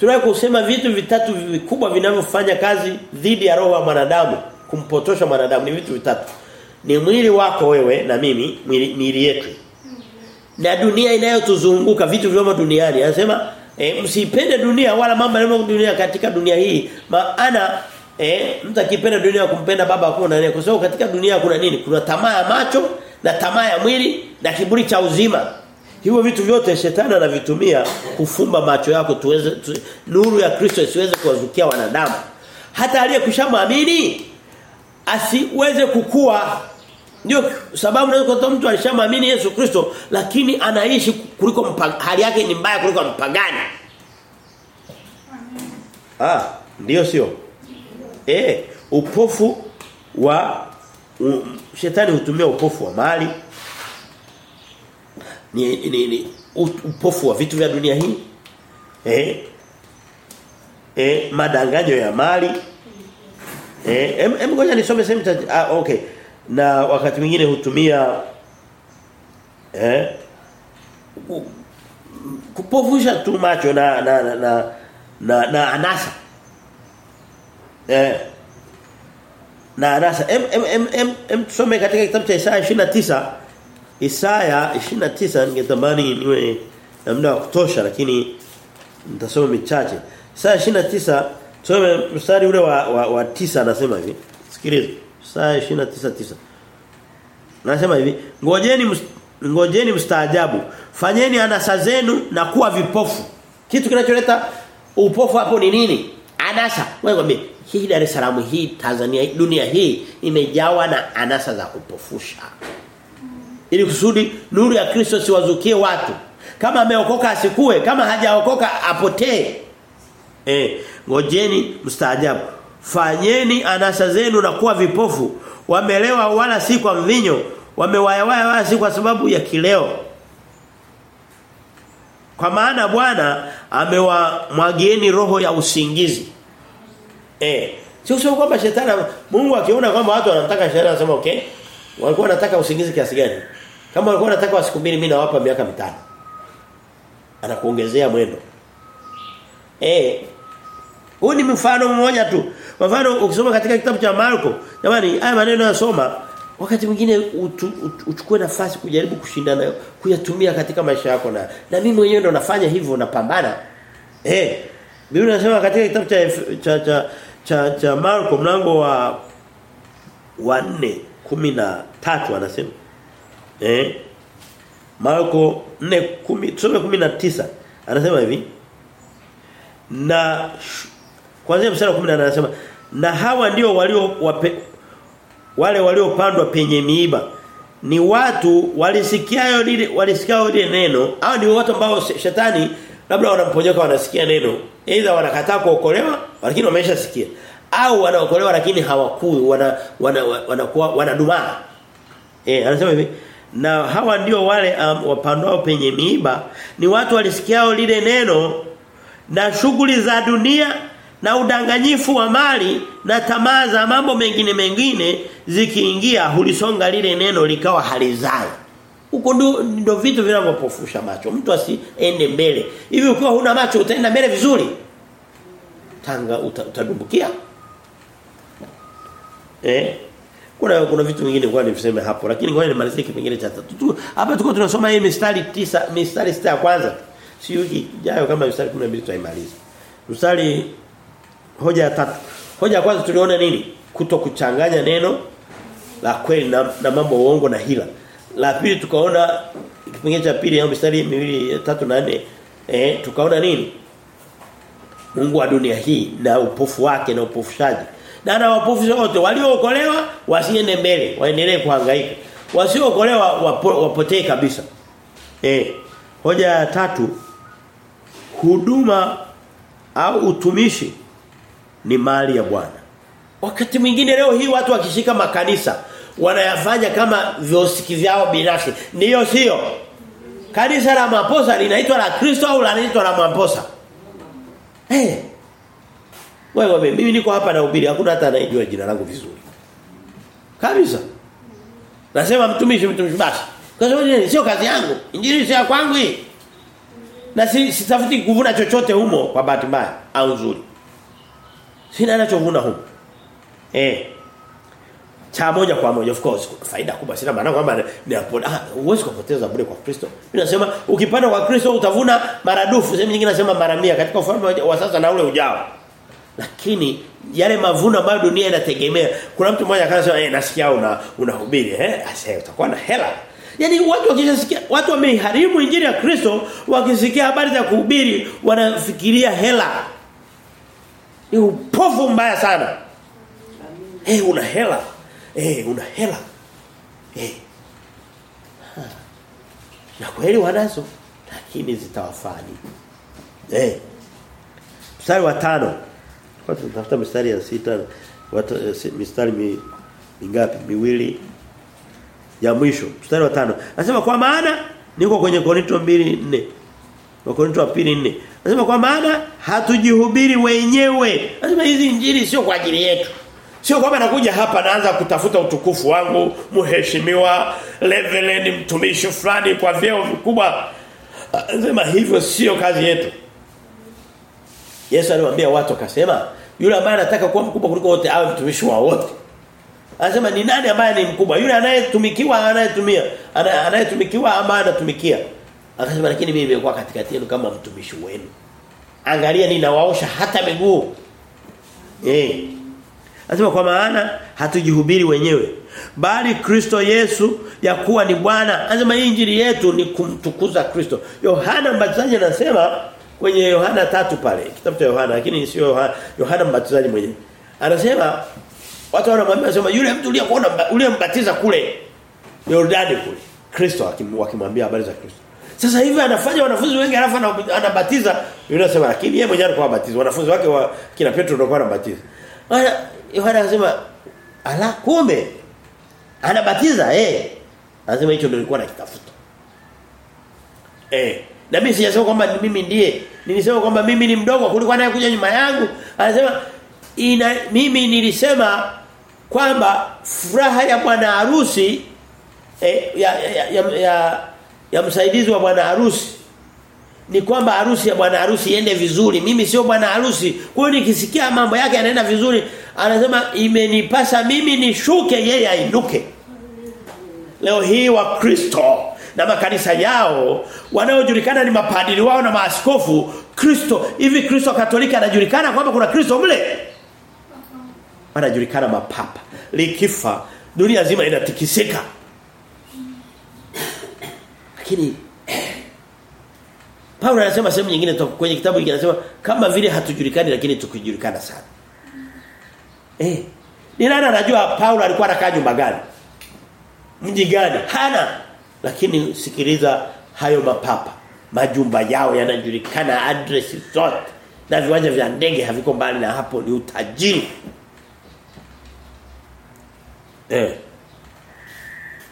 Tunaweza kusema vitu vitatu vikubwa vinavyofanya kazi dhidi ya roho ya mwanadamu kumpotosha mwanadamu ni vitu vitatu. Ni mwili wako wewe na mimi mwili, mwili yetu na dunia inayotuzunguka vitu vyote duniani. Anasema e, msipende dunia wala mambo yanayo dunia katika dunia hii. Maana e, mtu akipenda dunia kumpenda baba hakuna nani. Kwa sababu katika dunia kuna nini? Kuna tamaa ya macho na tamaa ya mwili na kiburi cha uzima. Hivyo vitu vyote shetani anavitumia kufumba macho yako tuweze tu, nuru ya Kristo isiweze kuwazukia wanadamu. Hata aliyekushamwamini asiweze kukua ndio sababu naweza kutoa mtu alishamwamini Yesu Kristo lakini anaishi kuliko hali yake ni mbaya kuliko mpagani. Ah, ndio sio. Eh, upofu wa um, shetani hutumia upofu wa mali. Ni, ni, ni upofu wa vitu vya dunia hii. Eh. Eh, madanganyo ya mali. Eh, em, em ngoja nisome sehemu ah, okay na wakati mwingine hutumia eh kupofusha tu macho na na na na, na, na anasa. Eh na anasa. Em em em, em, em tusome katika kitabu cha Isaya 29 Isaya 29 ningetamani niwe na muda wa kutosha lakini nitasoma michache. Isaya 29 tusome mstari ule wa wa, anasema hivi. Sikiliza Isaya 29:9. Nasema hivi, ngojeni ngojeni mstaajabu. Fanyeni anasa zenu na kuwa vipofu. Kitu kinacholeta upofu hapo ni nini? Anasa. Wewe ngombe, hii Dar es Salaam hii Tanzania dunia hii imejawa na anasa za kupofusha. Ili kusudi nuru ya Kristo siwazukie watu. Kama ameokoka asikue, kama hajaokoka apotee. Eh, ngojeni mstaajabu. Fanyeni anasa zenu na kuwa vipofu. Wamelewa wala si kwa mvinyo, wamewayawaya wala si kwa sababu ya kileo. Kwa maana Bwana amewamwagieni roho ya usingizi. Eh, sio sio kwamba shetani Mungu akiona kwamba watu wanataka shetani anasema okay. Walikuwa wanataka usingizi kiasi gani? Kama walikuwa wanataka wa siku mbili mimi nawapa miaka mitano. Anakuongezea mwendo. Eh. Huu ni mfano mmoja tu. Kwa mfano ukisoma katika kitabu cha Marko, jamani haya maneno yasoma wakati mwingine uchukue nafasi kujaribu kushindana kuyatumia katika maisha yako na na mimi mwenyewe ndo nafanya hivyo napambana. Eh. Biblia inasema katika kitabu cha cha cha cha, cha Marko mlango wa wa 4 13 anasema. Eh? Marko 4 tusome 19 anasema hivi na kwanza mstari wa 18 anasema na hawa ndio walio wape, wale waliopandwa penye miiba. Ni watu walisikiayo lile walisikia lile neno. Au ni watu ambao shetani labda wanamponyoka wanasikia neno. Aidha wanakataa kuokolewa lakini wameshasikia. Au wanaokolewa lakini hawakui wana wanakuwa wana, wana, wanadumaa eh anasema hivi. Na hawa ndio wale um, wapandwao penye miiba. Ni watu walisikiao lile neno. Na shughuli za dunia na udanganyifu wa mali na tamaa za mambo mengine mengine zikiingia hulisonga lile neno likawa halizai. Huko ndo vitu vinavyopofusha macho. Mtu asiende mbele. Hivi ukiwa huna macho utaenda mbele vizuri? Tanga uta, utadumbukia. Eh? Kuna kuna vitu vingine kwa niseme hapo lakini ngoja nimalizie kipengele cha tatu hapa tuko tunasoma hii mistari tisa mistari sita ya kwanza. Si wiki ijayo kama mstari 12 tutaimaliza. Mstari hoja ya tatu. Hoja ya kwanza tuliona nini? Kuto kuchanganya neno la kweli na, na mambo uongo na hila. La pili tukaona kipengele cha pili au mstari miwili tatu na nne eh tukaona nini? Mungu wa dunia hii na upofu wake na upofushaji. Na na wapofu wote waliookolewa wasiende mbele, waendelee kuhangaika. Wasiookolewa wapo, wapotee kabisa. Eh Hoja ya tatu huduma au utumishi ni mali ya Bwana. Wakati mwingine leo hii watu wakishika makanisa wanayafanya kama viosiki vyao binafsi. Ndiyo sio? Kanisa la maposa linaitwa la Kristo au linaitwa la maposa? Eh. Hey. Wewe mimi niko hapa na ubiri hakuna hata anayejua jina langu vizuri. Kabisa. Nasema mtumishi mtumishi basi. Kwa sababu sio kazi yangu. Injili sio ya kwangu hii. Na si sitafuti kuvuna chochote humo kwa bahati mbaya au nzuri. Sina anachovuna huko. Eh. Cha moja kwa moja of course faida kubwa sina maana kwamba ni ah huwezi kupoteza bure kwa Kristo. Mimi nasema ukipanda kwa Kristo utavuna maradufu. Sehemu nyingine nasema mara 100 katika ufalme wa sasa na ule ujao. Lakini yale mavuno ambayo dunia inategemea kuna mtu mmoja akasema eh nasikia una unahubiri eh asa utakuwa na hela Yaani watu wakisikia watu wameharibu injili ya Kristo wakisikia habari za kuhubiri wanafikiria hela. Ni upofu mbaya sana. Eh hey, una hela. Eh hey, una hela. Eh. Hey. Na kweli wanazo lakini zitawafani. Eh. Mstari wa tano. Kwa tunatafuta mstari ya sita watu mistari mi, mingapi? Miwili ya mwisho mstari wa tano anasema kwa maana niko kwenye Korinto 2:4 wa Korinto 2:4 anasema kwa maana hatujihubiri wenyewe. Anasema hizi injili sio kwa ajili yetu. Sio kwamba nakuja hapa naanza kutafuta utukufu wangu mheshimiwa level mtumishi fulani kwa vyeo vikubwa. Anasema hivyo sio kazi yetu. Yesu aliwaambia watu akasema yule ambaye anataka kuwa mkubwa kuliko wote awe mtumishi wa wote. Anasema ni nani ambaye ni mkubwa? Yule anayetumikiwa anayetumia, anayetumikiwa ambaye anatumikia. Akasema lakini mimi nimekuwa katikati yenu kama mtumishi wenu. Angalia ninawaosha hata miguu. Eh. Anasema kwa maana hatujihubiri wenyewe bali Kristo Yesu ya kuwa ni Bwana. Anasema hii injili yetu ni kumtukuza Kristo. Yohana Mbatizaji anasema kwenye Yohana tatu pale, kitabu cha Yohana lakini sio Yohana, Yohana Mbatizaji mwenyewe. Anasema Watu wanamwambia anasema yule mtu uliyekuona uliyembatiza kule Yordani kule. Kristo akimwambia habari za Kristo. Sasa hivi anafanya wanafunzi wengi alafu anabatiza. Yule anasema lakini yeye mwenyewe alikuwa anabatiza. Wanafunzi wake wa kina Petro ndio walikuwa anabatiza. Haya Yohana anasema ala kumbe anabatiza eh. Anasema hicho ndio nilikuwa nakitafuta. Eh. Na mimi sijasema kwamba mimi ndiye. Nilisema kwamba mimi ni mdogo kuliko anayekuja nyuma yangu. Anasema ina mimi nilisema kwamba furaha ya bwana harusi eh, ya, ya, ya, ya, ya msaidizi wa bwana harusi ni kwamba harusi ya bwana harusi iende vizuri. Mimi sio bwana harusi. Kwa hiyo nikisikia mambo yake yanaenda vizuri, anasema imenipasa mimi nishuke yeye ainuke. Leo hii wa Kristo na makanisa yao wanaojulikana ni mapadiri wao na maaskofu Kristo hivi Kristo Katoliki anajulikana kwamba kuna Kristo mle anajulikana mapapa likifa dunia zima inatikisika lakini Paulo anasema sehemu nyingine kwenye kitabu hiki anasema kama vile hatujulikani lakini tukijulikana sana. Eh ni nani anajua Paulo alikuwa anakaa nyumba gani? Mji gani? Hana. Lakini sikiliza hayo mapapa. Majumba yao yanajulikana address zote. Na viwanja vya ndege haviko mbali na hapo ni utajiri. Eh.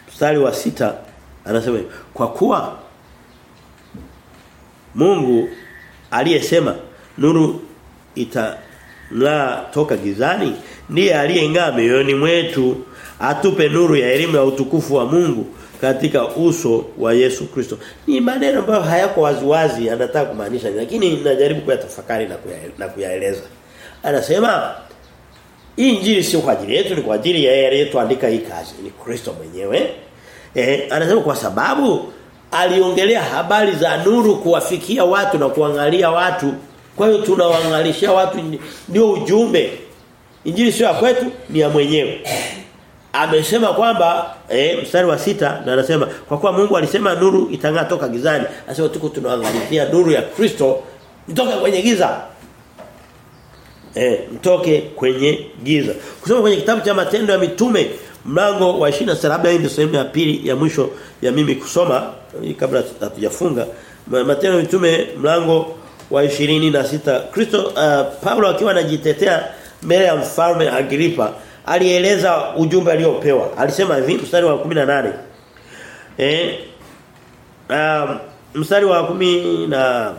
Mstari wa sita anasema kwa kuwa Mungu aliyesema nuru itang'aa toka gizani ndiye aliyeng'aa mioyoni mwetu atupe nuru ya elimu ya utukufu wa Mungu katika uso wa Yesu Kristo. Ni maneno ambayo hayako waziwazi anataka kumaanisha lakini najaribu kuyatafakari na. Na kuyaeleza. Anasema hii injili sio kwa ajili yetu ni kwa ajili ya yeye aliyetuandika hii kazi ni Kristo mwenyewe. Eh anasema kwa sababu aliongelea habari za nuru kuwafikia watu na kuangalia watu. Kwa hiyo tunawaangalisha watu ndio ujumbe. Injili sio ya kwetu ni ya mwenyewe amesema kwamba eh, mstari wa sita na anasema kwa kuwa Mungu alisema nuru itang'aa toka gizani anasema tuko tunaangalizia nuru ya Kristo mtoke kwenye giza eh mtoke kwenye giza kusoma kwenye kitabu cha matendo ya mitume mlango wa 26 labda hii ndio sehemu ya pili ya mwisho ya mimi kusoma kabla hatujafunga matendo mitume mlango wa 26 Kristo uh, Paulo akiwa anajitetea mbele ya mfalme Agripa alieleza ujumbe aliopewa. Alisema hivi mstari wa 18. Eh um, mstari wa 18 na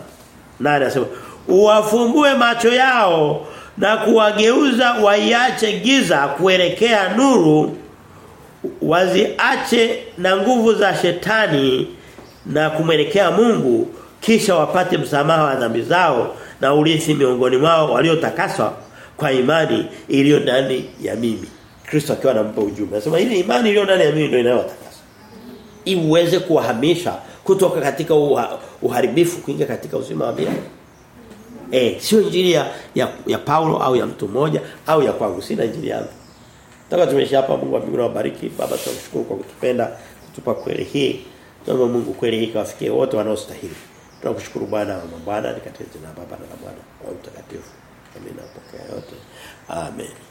nane anasema uwafumbue macho yao na kuwageuza waiache giza kuelekea nuru waziache na nguvu za shetani na kumwelekea Mungu kisha wapate msamaha wa dhambi zao na urithi miongoni mwao waliotakaswa kwa imani iliyo ndani ya mimi. Kristo akiwa anampa ujumbe. Anasema ile imani iliyo ndani ya mimi ndio inayowatakasa. Iweze kuwahamisha kutoka katika uha, uharibifu kuingia katika uzima wa milele. Eh, sio injili ya, ya ya Paulo au ya mtu mmoja au ya kwangu, sina injili yangu. Nataka tumeisha hapa Mungu wa mbinguni awabariki. Baba tunashukuru kwa kutupenda, kutupa kweli hii. Tunaomba Mungu kweli hii kawafikie wote wanaostahili. Tunakushukuru Bwana wa mabwana katika jina la Baba na la Mwana na Mtakatifu. Amina. Pokea yote. Amen.